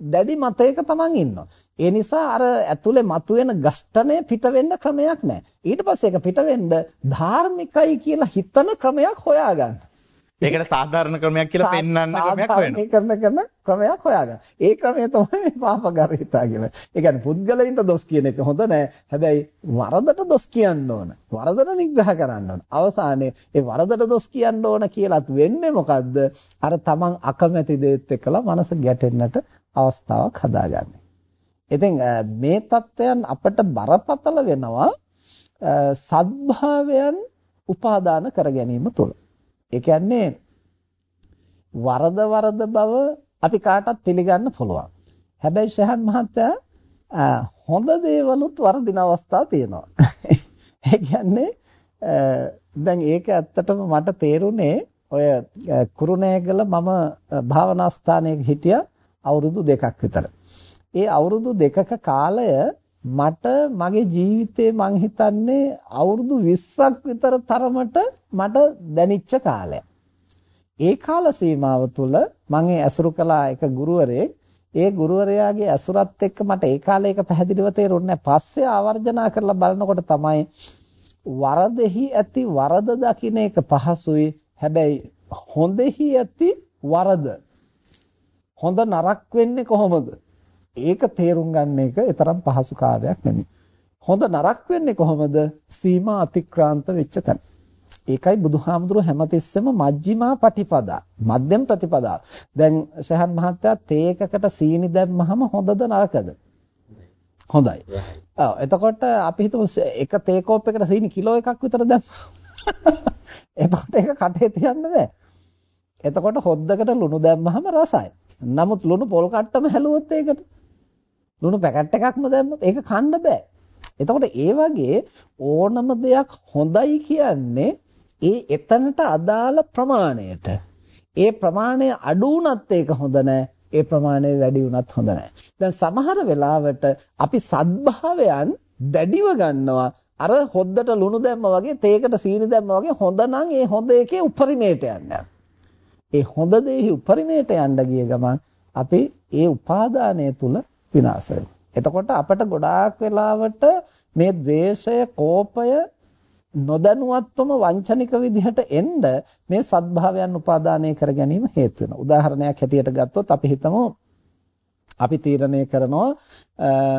S2: දැඩි මතයක තමන් ඉන්නවා. ඒ නිසා අර ඇතුලේ මතුවෙන ගස්ඨණය පිට වෙන්න ක්‍රමයක් නැහැ. ඊට පස්සේ ඒක පිට වෙන්න ධාර්මිකයි කියලා හිතන ක්‍රමයක් හොයාගන්න.
S1: ඒකට සාධාරණ ක්‍රමයක් කියලා පෙන්වන්න ක්‍රමයක් වෙනවා.
S2: කරන කරන ක්‍රමයක් හොයාගන්න. ඒ ක්‍රමය තමයි මේ පාපගරිතා කියලා. ඒ කියන්නේ පුද්ගලයින්ට දොස් කියන එක හොඳ නෑ. හැබැයි වරදට දොස් කියන්න ඕන. වරදට නිග්‍රහ කරන්න ඕන. අවසානයේ ඒ වරදට දොස් කියන්න ඕන කියලාත් වෙන්නේ මොකද්ද? අර තමන් අකමැති දේත් එක්කලා මනස ගැටෙන්නට අවස්ථාවක් හදාගන්නේ. ඉතින් මේ தත්වයන් අපට බරපතල වෙනවා සද්භාවයන් උපාදාන කර ගැනීම තුළ. ඒ කියන්නේ වරද වරද බව අපි කාටත් පිළිගන්න පුළුවන්. හැබැයි ශහන් මහත්තයා හොඳ දේවලුත් වරදින අවස්ථා තියෙනවා. ඒ කියන්නේ දැන් ඒක ඇත්තටම මට තේරුනේ ඔය කුරුණෑගල මම භාවනා ස්ථානයක හිටියා අවුරුදු දෙකක් විතර. ඒ අවුරුදු දෙකක කාලය මට මගේ ජීවිතේ මං හිතන්නේ අවුරුදු 20ක් විතර තරමට මට දැනිච්ච කාලයක්. ඒ කාල සීමාව තුළ මම ඇසුරු කළ එක ගුරුවරයෙක් ඒ ගුරුවරයාගේ ඇසුරත් එක්ක මට ඒ කාලේ එක පැහැදිලිව තේරුන්නේ පස්සේ ආවර්ජනා කරලා බලනකොට තමයි වරදෙහි ඇති වරද දකින්න එක පහසුයි. හැබැයි හොඳෙහි ඇති වරද හොඳ නරක වෙන්නේ කොහොමද? ඒක තේරුම් ගන්න එක තරම් පහසු කාර්යයක් නෙමෙයි. හොඳ නරක වෙන්නේ කොහොමද? සීමා අතික්‍රාන්ත වෙච්ච තැන. ඒකයි බුදුහාමුදුරුව හැමතිස්සෙම මජ්ක්‍ධිමා පටිපදා මධ්‍යම ප්‍රතිපදා. දැන් ශහන් මහත්තයා තේ එකකට සීනි දැම්මහම හොඳද නරකද? හොඳයි. ඔව් එතකොට අපි හිතමු එක තේ කෝප් එකකට සීනි කිලෝ එකක් විතර දැම්මා. එතකොට ඒක කටේ තියන්න බෑ. එතකොට හොද්දකට ලුණු දැම්මහම රසයි. නමුත් ලුණු පොල් කට්ටම හැලුවොත් ඒකට ලුණු පැකට් එකක්ම දැම්මොත් ඒක කන්න බෑ. එතකොට ඒ වගේ ඕනම දෙයක් හොඳයි කියන්නේ ඒ එතනට අදාළ ප්‍රමාණයට. ඒ ප්‍රමාණය අඩු වුණත් ඒක හොඳ නැහැ. ඒ ප්‍රමාණය වැඩි වුණත් හොඳ නැහැ. දැන් සමහර වෙලාවට අපි සද්භාවයන් දැඩිව ගන්නවා අර හොද්දට ලුණු දැම්ම වගේ තේකට සීනි දැම්ම වගේ හොඳ නම් ඒ හොඳ එකේ උපරිමයට යන්න. ඒ හොඳ දෙහි උපරිමයට යන්න ගිය ගමන් අපි ඒ උපාදානය තුල විනාශ එතකොට අපට ගොඩාක් වෙලාවට මේ ද්වේෂය, කෝපය නොදැනුවත්වම වංචනික විදිහට එන්න මේ සත්භාවයන් උපාදානය කර ගැනීම හේතු වෙනවා. උදාහරණයක් හැටියට ගත්තොත් අපි හිතමු අපි තීරණය කරනවා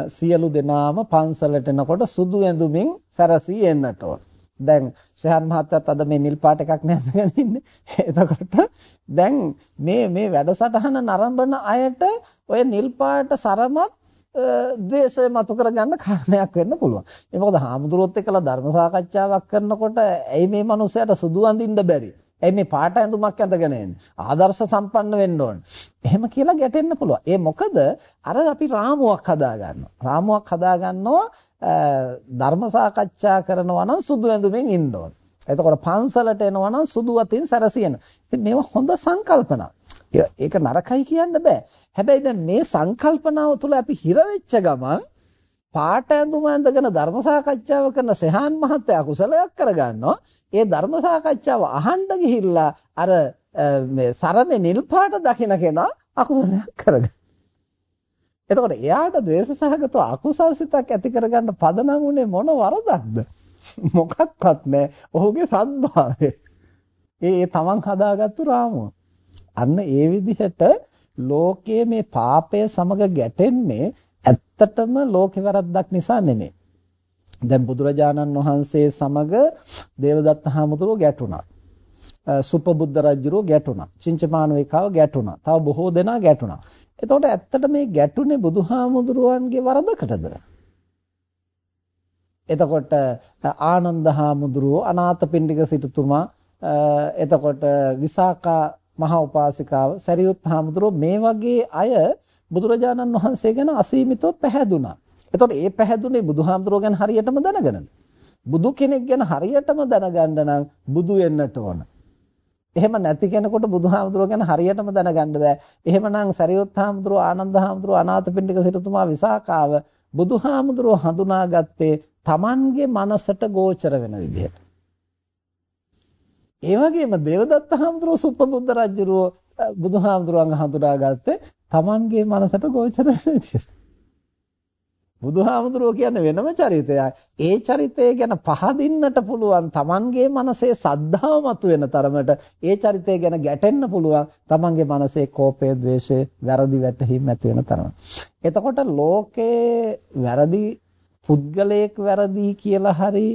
S2: සියලු දෙනාම පන්සලට එනකොට සුදු ඇඳුමින් සැරසී එන්නට ඕන. දැන් ශහන් මහත්තයාත් අද මේ නිල් පාට එකක් නැසගෙන ඉන්නේ. එතකොට දැන් මේ මේ වැඩසටහන නරඹන අයට ඔය නිල් පාට සරමත් ද්වේෂය මතු කරගන්න කාරණයක් වෙන්න පුළුවන්. ඒ මොකද හාමුදුරුවොත් එක්කලා ධර්ම සාකච්ඡාවක් කරනකොට ඇයි මේ මිනිස්සයාට සුදු අඳින්න බැරි? ඇයි මේ පාට ඇඳුමක් ඇඳගෙන එන්නේ? ආදර්ශ සම්පන්න වෙන්න ඕන. එහෙම කියලා ගැටෙන්න පුළුවන්. ඒ මොකද අර අපි රාමුවක් හදා ගන්නවා. රාමුවක් හදා ගන්නවා ධර්ම සාකච්ඡා කරනවා නම් සුදු ඇඳුමින් ඉන්න ඕන. එතකොට පන්සලට එනවා නම් සුදු වතින් සැරසියන. ඉතින් මේවා හොඳ සංකල්පනා. ඒක නරකයි කියන්න බෑ. හැබැයි දැන් මේ සංකල්පනාව තුළ අපි හිර වෙච්ච ගමන් පාට ඇඳුම ඇඳගෙන ධර්ම සාකච්ඡාව කරන සෙහාන් මහත්තයා කුසලයක් කරගන්නවා. ඒ ධර්ම සාකච්ඡාව අහන්න ගිහිල්ලා අර මේ සරමේ නිල් පාට දකින්න කෙනා අකුසලයක් කරගන්නවා. එතකොට එයාට ද්වේෂ සහගත අකුසල් සිතක් ඇති කරගන්න පදනම් උනේ මොන වරදක්ද? මොකක්වත් නැහැ. ඔහුගේ සද්භාවය. ඒ තමන් හදාගත්තු රාමුව. අන්න ඒ විදිහට ලෝකයේ මේ පාපය සමග ගැටෙන්නේ ඇත්තටම ලෝකේ වැරද්දක් නිසා නෙමෙයි. දැන් බුදුරජාණන් වහන්සේ සමග දේවදත්ත හාමුදුරුවෝ ගැටුණා. සුපබුද්ධ රජුරෝ ගැටුණා. චින්චමානවිකාව ගැටුණා. තව බොහෝ දෙනා ගැටුණා. එතකොට ඇත්තට මේ ගැටුනේ බුදුහාමුදුරුවන්ගේ වරදකටද? එතකොට ආනන්ද හාමුදුරුවෝ අනාථපිණ්ඩික සිටුතුමා එතකොට විසාකා මහා උපාසිකාව සරියුත් හාමුදුරුවෝ මේ වගේ අය බුදුරජාණන් වහන්සේ ගැන අසීමිතව පැහැදුනා. එතකොට ඒ පැහැදුනේ බුදුහාමුදුරුවෝ ගැන හරියටම දැනගෙනද? බුදු කෙනෙක් ගැන හරියටම දැනගන්න නම් බුදු වෙන්නට ඕන. එහෙම නැති කෙනෙකුට බුදුහාමුදුරුවෝ ගැන හරියටම දැනගන්න බෑ. එහෙමනම් සරියුත් හාමුදුරුවෝ ආනන්ද හාමුදුරුවෝ අනාථපිණ්ඩික සිටුතුමා විසාකාව බුදුහාමුදුරුවෝ හඳුනාගත්තේ Tamanගේ මනසට ගෝචර වෙන විදිහට. ඒ වගේම දේවදත්ත හාමුදුරුවෝ සුප්පබුද්ධ රජුරෝ බුදුහාමුදුරුවන්ව හඳුනාගත්තේ Tamanගේ මනසට ගෝචර වෙන විදිහට. බුදුහාමුදුරුවෝ කියන්නේ වෙනම චරිතයක්. ඒ චරිතය ගැන පහදින්නට පුළුවන් Tamanගේ මනසේ සද්ධාව මතුවෙන තරමට ඒ චරිතය ගැන ගැටෙන්න පුළුවන් Tamanගේ මනසේ කෝපය, ద్వේෂය, වැරදි වැටහීම් ඇති වෙන තරම. එතකොට ලෝකේ වැරදි පුද්ගලයෙක් වැරදි කියලා හරි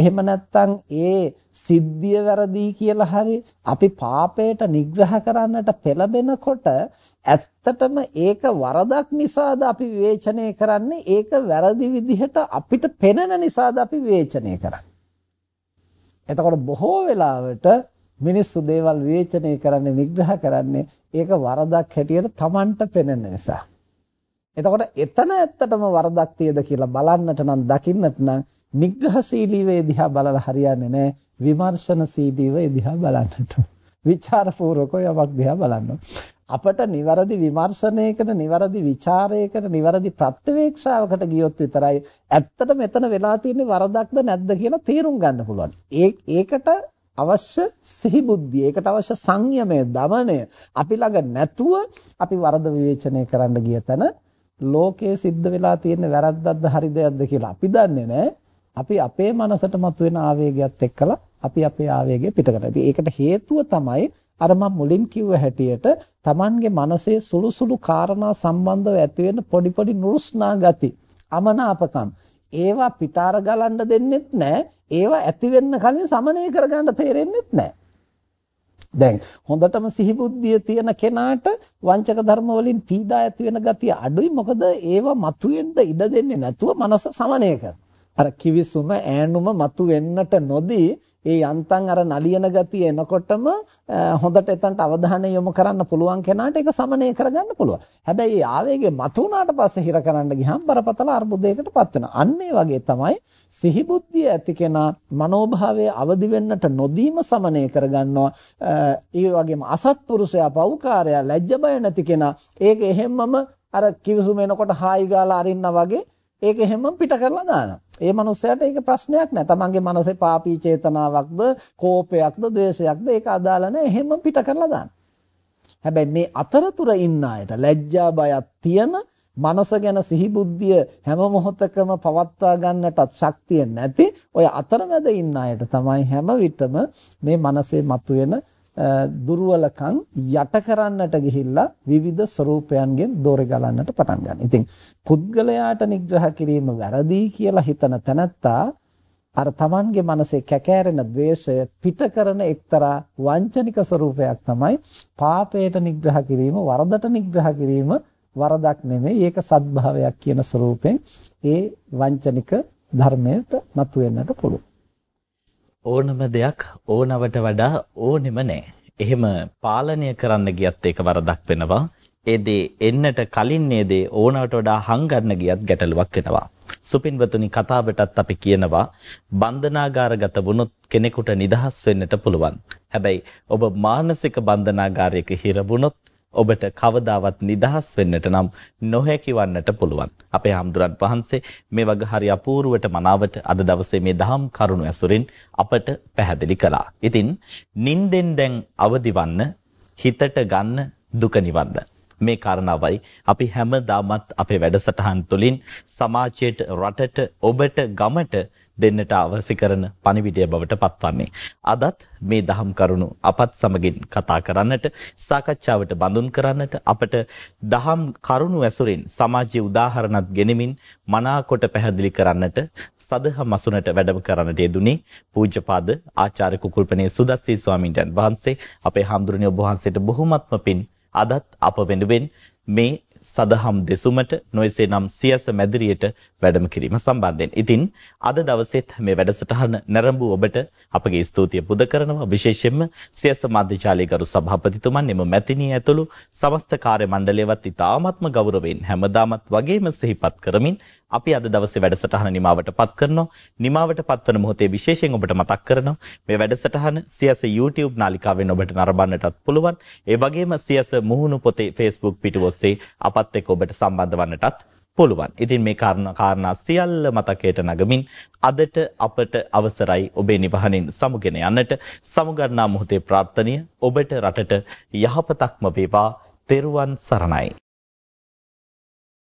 S2: එහෙම නැත්නම් ඒ සිද්ධිය වැරදි කියලා හරි අපි පාපයට නිග්‍රහ කරන්නට පෙළඹෙනකොට ඇත්තටම ඒක වරදක් නිසාද අපි විවේචනය කරන්නේ? ඒක වැරදි විදිහට අපිට පෙනෙන නිසාද අපි විවේචනය කරන්නේ? එතකොට බොහෝ වෙලාවට මිනිස්සු දේවල් විවේචනය කරන්නේ නිග්‍රහ කරන්නේ ඒක වරදක් හැටියට Tamanට පෙනෙන නිසා. එතකොට එතන ඇත්තටම වරදක් තියද කියලා බලන්නට නම් දකින්නට නම් නිග්‍රහශීලීව ඒ දිහා බලලා හරියන්නේ නැහැ. විමර්ශනශීලීව ඒ දිහා බලන්නට. විචාරපූර්වකව යමක් දිහා බලන්න. අපට නිවැරදි විමර්ශනයකට, නිවැරදි ਵਿਚාරයකට, නිවැරදි ප්‍රත්‍යවේක්ෂාවකට ගියොත් විතරයි ඇත්තට මෙතන වෙලා තියෙන්නේ වරදක්ද නැද්ද කියලා තේරුම් ගන්න පුළුවන්. ඒකට අවශ්‍ය සිහි බුද්ධිය, ඒකට අවශ්‍ය සංයමය, දමනය අපි ළඟ නැතුව අපි වරද විවේචනය කරන්න ගිය තැන ලෝකයේ සිද්ධ වෙලා තියෙන වැරද්දක්ද හරිදයක්ද කියලා අපි දන්නේ නැහැ. අපි අපේ මනසට මතුවෙන ආවේගයත් එක්කලා අපි අපේ ආවේගය පිට කරනවා. ඉතින් ඒකට හේතුව තමයි අර මම මුලින් කිව්ව හැටියට Tamanගේ මනසේ සුළු සුළු කාරණා සම්බන්ධව ඇති වෙන පොඩි පොඩි නුරුස්නා ගති, අමනාපකම්. ඒවා පිටාර ගලන්න දෙන්නෙත් නැහැ. ඒවා ඇති වෙන්න කලින් සමනය කරගන්න තේරෙන්නෙත් නැහැ. දැන් හොඳටම සිහිබුද්ධිය තියෙන කෙනාට වංචක ධර්ම වලින් පීඩා ඇති වෙන ගතිය අඩුයි මොකද ඒවා මතුවෙන්න ඉඩ දෙන්නේ නැතුව මනස සමනය කරනවා අර කිවිසුම ඈනුම මතු වෙන්නට නොදී ඒ යන්තම් අර නලියන ගතිය එනකොටම හොඳට එතනට අවධානය යොමු කරන්න පුළුවන් කෙනාට ඒක සමනය කරගන්න පුළුවන්. හැබැයි ඒ ආවේගය මතු වුණාට පස්සේ හිර කරන්න ගියහම බරපතල අර්බුදයකටපත් වෙනවා. අන්න ඒ වගේ තමයි සිහිබුද්ධිය ඇති කෙනා මනෝභාවයේ අවදි වෙන්නට නොදීම සමනය කරගන්නවා. ඒ වගේම අසත්පුරුෂයා පෞකාරයා ලැජ්ජ බය නැති කෙනා ඒක එහෙම්මම අර කිවිසුම එනකොට හායි ගාලා අරින්නා වගේ ඒක එහෙම පිට කරලා දානවා. ඒ මනුස්සයාට ඒක ප්‍රශ්නයක් නෑ. තමන්ගේ මනසේ පාපී චේතනාවක්ද, කෝපයක්ද, ද්වේෂයක්ද ඒක අදාළ නෑ. එහෙම පිට කරලා දාන්න. හැබැයි මේ අතරතුර ඉන්න අයට ලැජ්ජා බයක් තියෙන මනස ගැන සිහිබුද්ධිය හැම මොහොතකම පවත්වා ගන්නටත් ශක්තිය නැති ඔය අතරමැද ඉන්න අයට තමයි හැම විටම මේ මනසේ මතුවෙන දුර්වලකම් යට කරන්නට ගිහිල්ලා විවිධ ස්වરૂපයන්ගෙන් දොර ගලන්නට පටන් ගන්නවා. ඉතින් පුද්ගලයාට නිග්‍රහ කිරීම වැරදි කියලා හිතන තැනැත්තා අර Tamanගේ මනසේ කැකෑරෙන द्वේෂය පිට කරන එක්තරා වංචනික ස්වરૂපයක් තමයි පාපයට නිග්‍රහ කිරීම වරදට නිග්‍රහ කිරීම වරදක් නෙමෙයි ඒක සත්භාවයක් කියන ස්වરૂපෙන් ඒ වංචනික ධර්මයට නතු වෙන්නට පුළුවන්.
S1: ඕනම දෙයක් ඕනවට වඩා ඕනෙම නෑ. එහෙම පාලනය කරන්න ගියත් ඒක වරදක් වෙනවා. ඒ දේ එන්නට කලින් මේ දේ ඕනවට වඩා හංගන්න ගියත් ගැටලුවක් වෙනවා. සුපින්වතුනි කතාවටත් අපි කියනවා බන්ධනාගාරගත වුණොත් කෙනෙකුට නිදහස් වෙන්නට පුළුවන්. හැබැයි ඔබ මානසික බන්ධනාගාරයක හිර වුණොත් ඔබට කවදාවත් නිදහස් වෙන්නට නම් නොහැකි වන්නට පුළුවන්. අපේ හාමුදුරන් වහන්සේ මේ වගේ හරි අපූර්වට මනාවට අද දවසේ මේ දහම් කරුණු ඇසුරින් අපට පැහැදිලි කළා. ඉතින් නින්දෙන් දැන් අවදිවන්න හිතට ගන්න දුක නිවන්න. මේ කාරණාවයි අපි හැමදාමත් අපේ වැඩසටහන් තුළින් සමාජයට රටට ඔබට ගමට දෙන්නට අවශ්‍ය කරන පණිවිඩය බවට පත්වන්නේ. අදත් මේ දහම් කරුණු අපත් සමගින් කතා කරන්නට, සාකච්ඡාවට බඳුන් කරන්නට අපට දහම් කරුණු ඇසුරින් සමාජීය උදාහරණත් ගෙනමින් මනාකොට පැහැදිලි කරන්නට සදහම් අසුනට වැඩම කරන්නට යෙදුනේ පූජ්‍යපාද ආචාර්ය කුකුල්පනේ සුදස්සී ස්වාමීන් වහන්සේ අපේ හාමුදුරනේ ඔබ වහන්සේට බොහොමත්ම පින් අදත් අප වෙනුවෙන් මේ සදහම් දෙසුමට නොයසේ නම් සියස මැදිරියට වැඩම කිරීම සම්බන්ධයෙන්. ඉතින් අද දවසෙත් මේ වැඩසටහන නැරඹු ඔබට අපගේ ස්තුතිය පුද කරනවා. විශේෂයෙන්ම සියස මාධ්‍යාලයේ ගරු සභාපතිතුමන් එම මැතිණිය ඇතුළු සමස්ත කාර්ය මණ්ඩලයවත් ඉතාමත්ම ගෞරවයෙන් හැමදාමත් වගේම සිහිපත් කරමින් අපි අද දවසේ වැඩසටහන නිමාවටපත් කරනවා. නිමාවටපත් වන මොහොතේ විශේෂයෙන් ඔබට මතක් කරනවා මේ වැඩසටහන සියස YouTube නාලිකාවෙන් ඔබට නරඹන්නටත් පුළුවන්. ඒ වගේම සියස මුහුණු පොතේ Facebook පිටුව ඔස්සේ අපත් එක්ක ඔබට සම්බන්ධ වන්නටත් පුළුවන්. ඉතින් මේ කාරණා කාරණා සියල්ල මතකයට නගමින් අදට අපට අවසරයි ඔබේ නිවහනින් සමුගෙන යන්නට සමුගන්නා මොහොතේ ප්‍රාර්ථනීය ඔබට රටට යහපතක්ම වේවා. තෙරුවන් සරණයි.